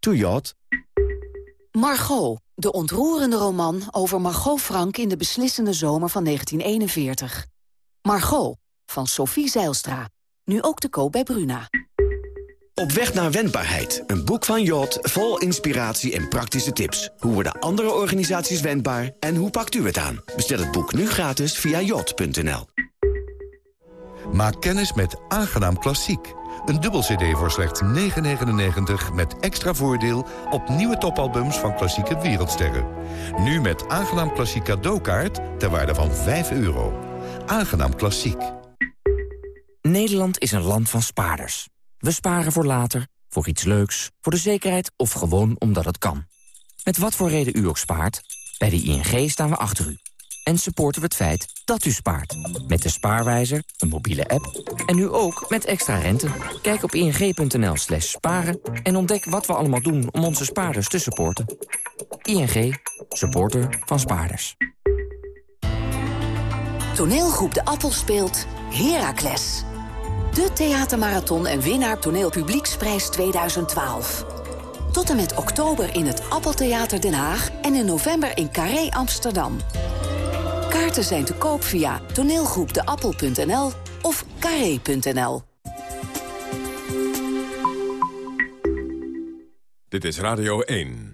to yacht.
Margot, de ontroerende roman over Margot Frank in de beslissende zomer van 1941. Margot, van Sophie Zeilstra. Nu ook te koop bij Bruna.
Op weg naar wendbaarheid. Een boek van Jot vol inspiratie en praktische tips. Hoe worden andere organisaties wendbaar en hoe pakt u het aan? Bestel het boek nu gratis via jot.nl.
Maak kennis met Aangenaam Klassiek. Een dubbel cd voor slechts 9,99 met extra voordeel op nieuwe topalbums van klassieke wereldsterren. Nu met Aangenaam Klassiek cadeaukaart ter waarde van 5 euro. Aangenaam Klassiek.
Nederland is een land van spaarders. We sparen voor later, voor iets leuks, voor de zekerheid of gewoon omdat het kan. Met wat voor reden u ook spaart, bij de ING staan we achter u. En supporten we het feit dat u spaart. Met de Spaarwijzer, een mobiele app en nu ook met extra rente. Kijk op ing.nl slash sparen en ontdek wat we allemaal doen om onze spaarders te supporten. ING, supporter van spaarders.
Toneelgroep De Appel speelt Heracles. De theatermarathon en winnaar toneelpublieksprijs 2012. Tot en met oktober in het Appeltheater Den Haag... en in november in Carré Amsterdam. Kaarten zijn te koop via toneelgroepdeappel.nl of carré.nl.
Dit is Radio 1.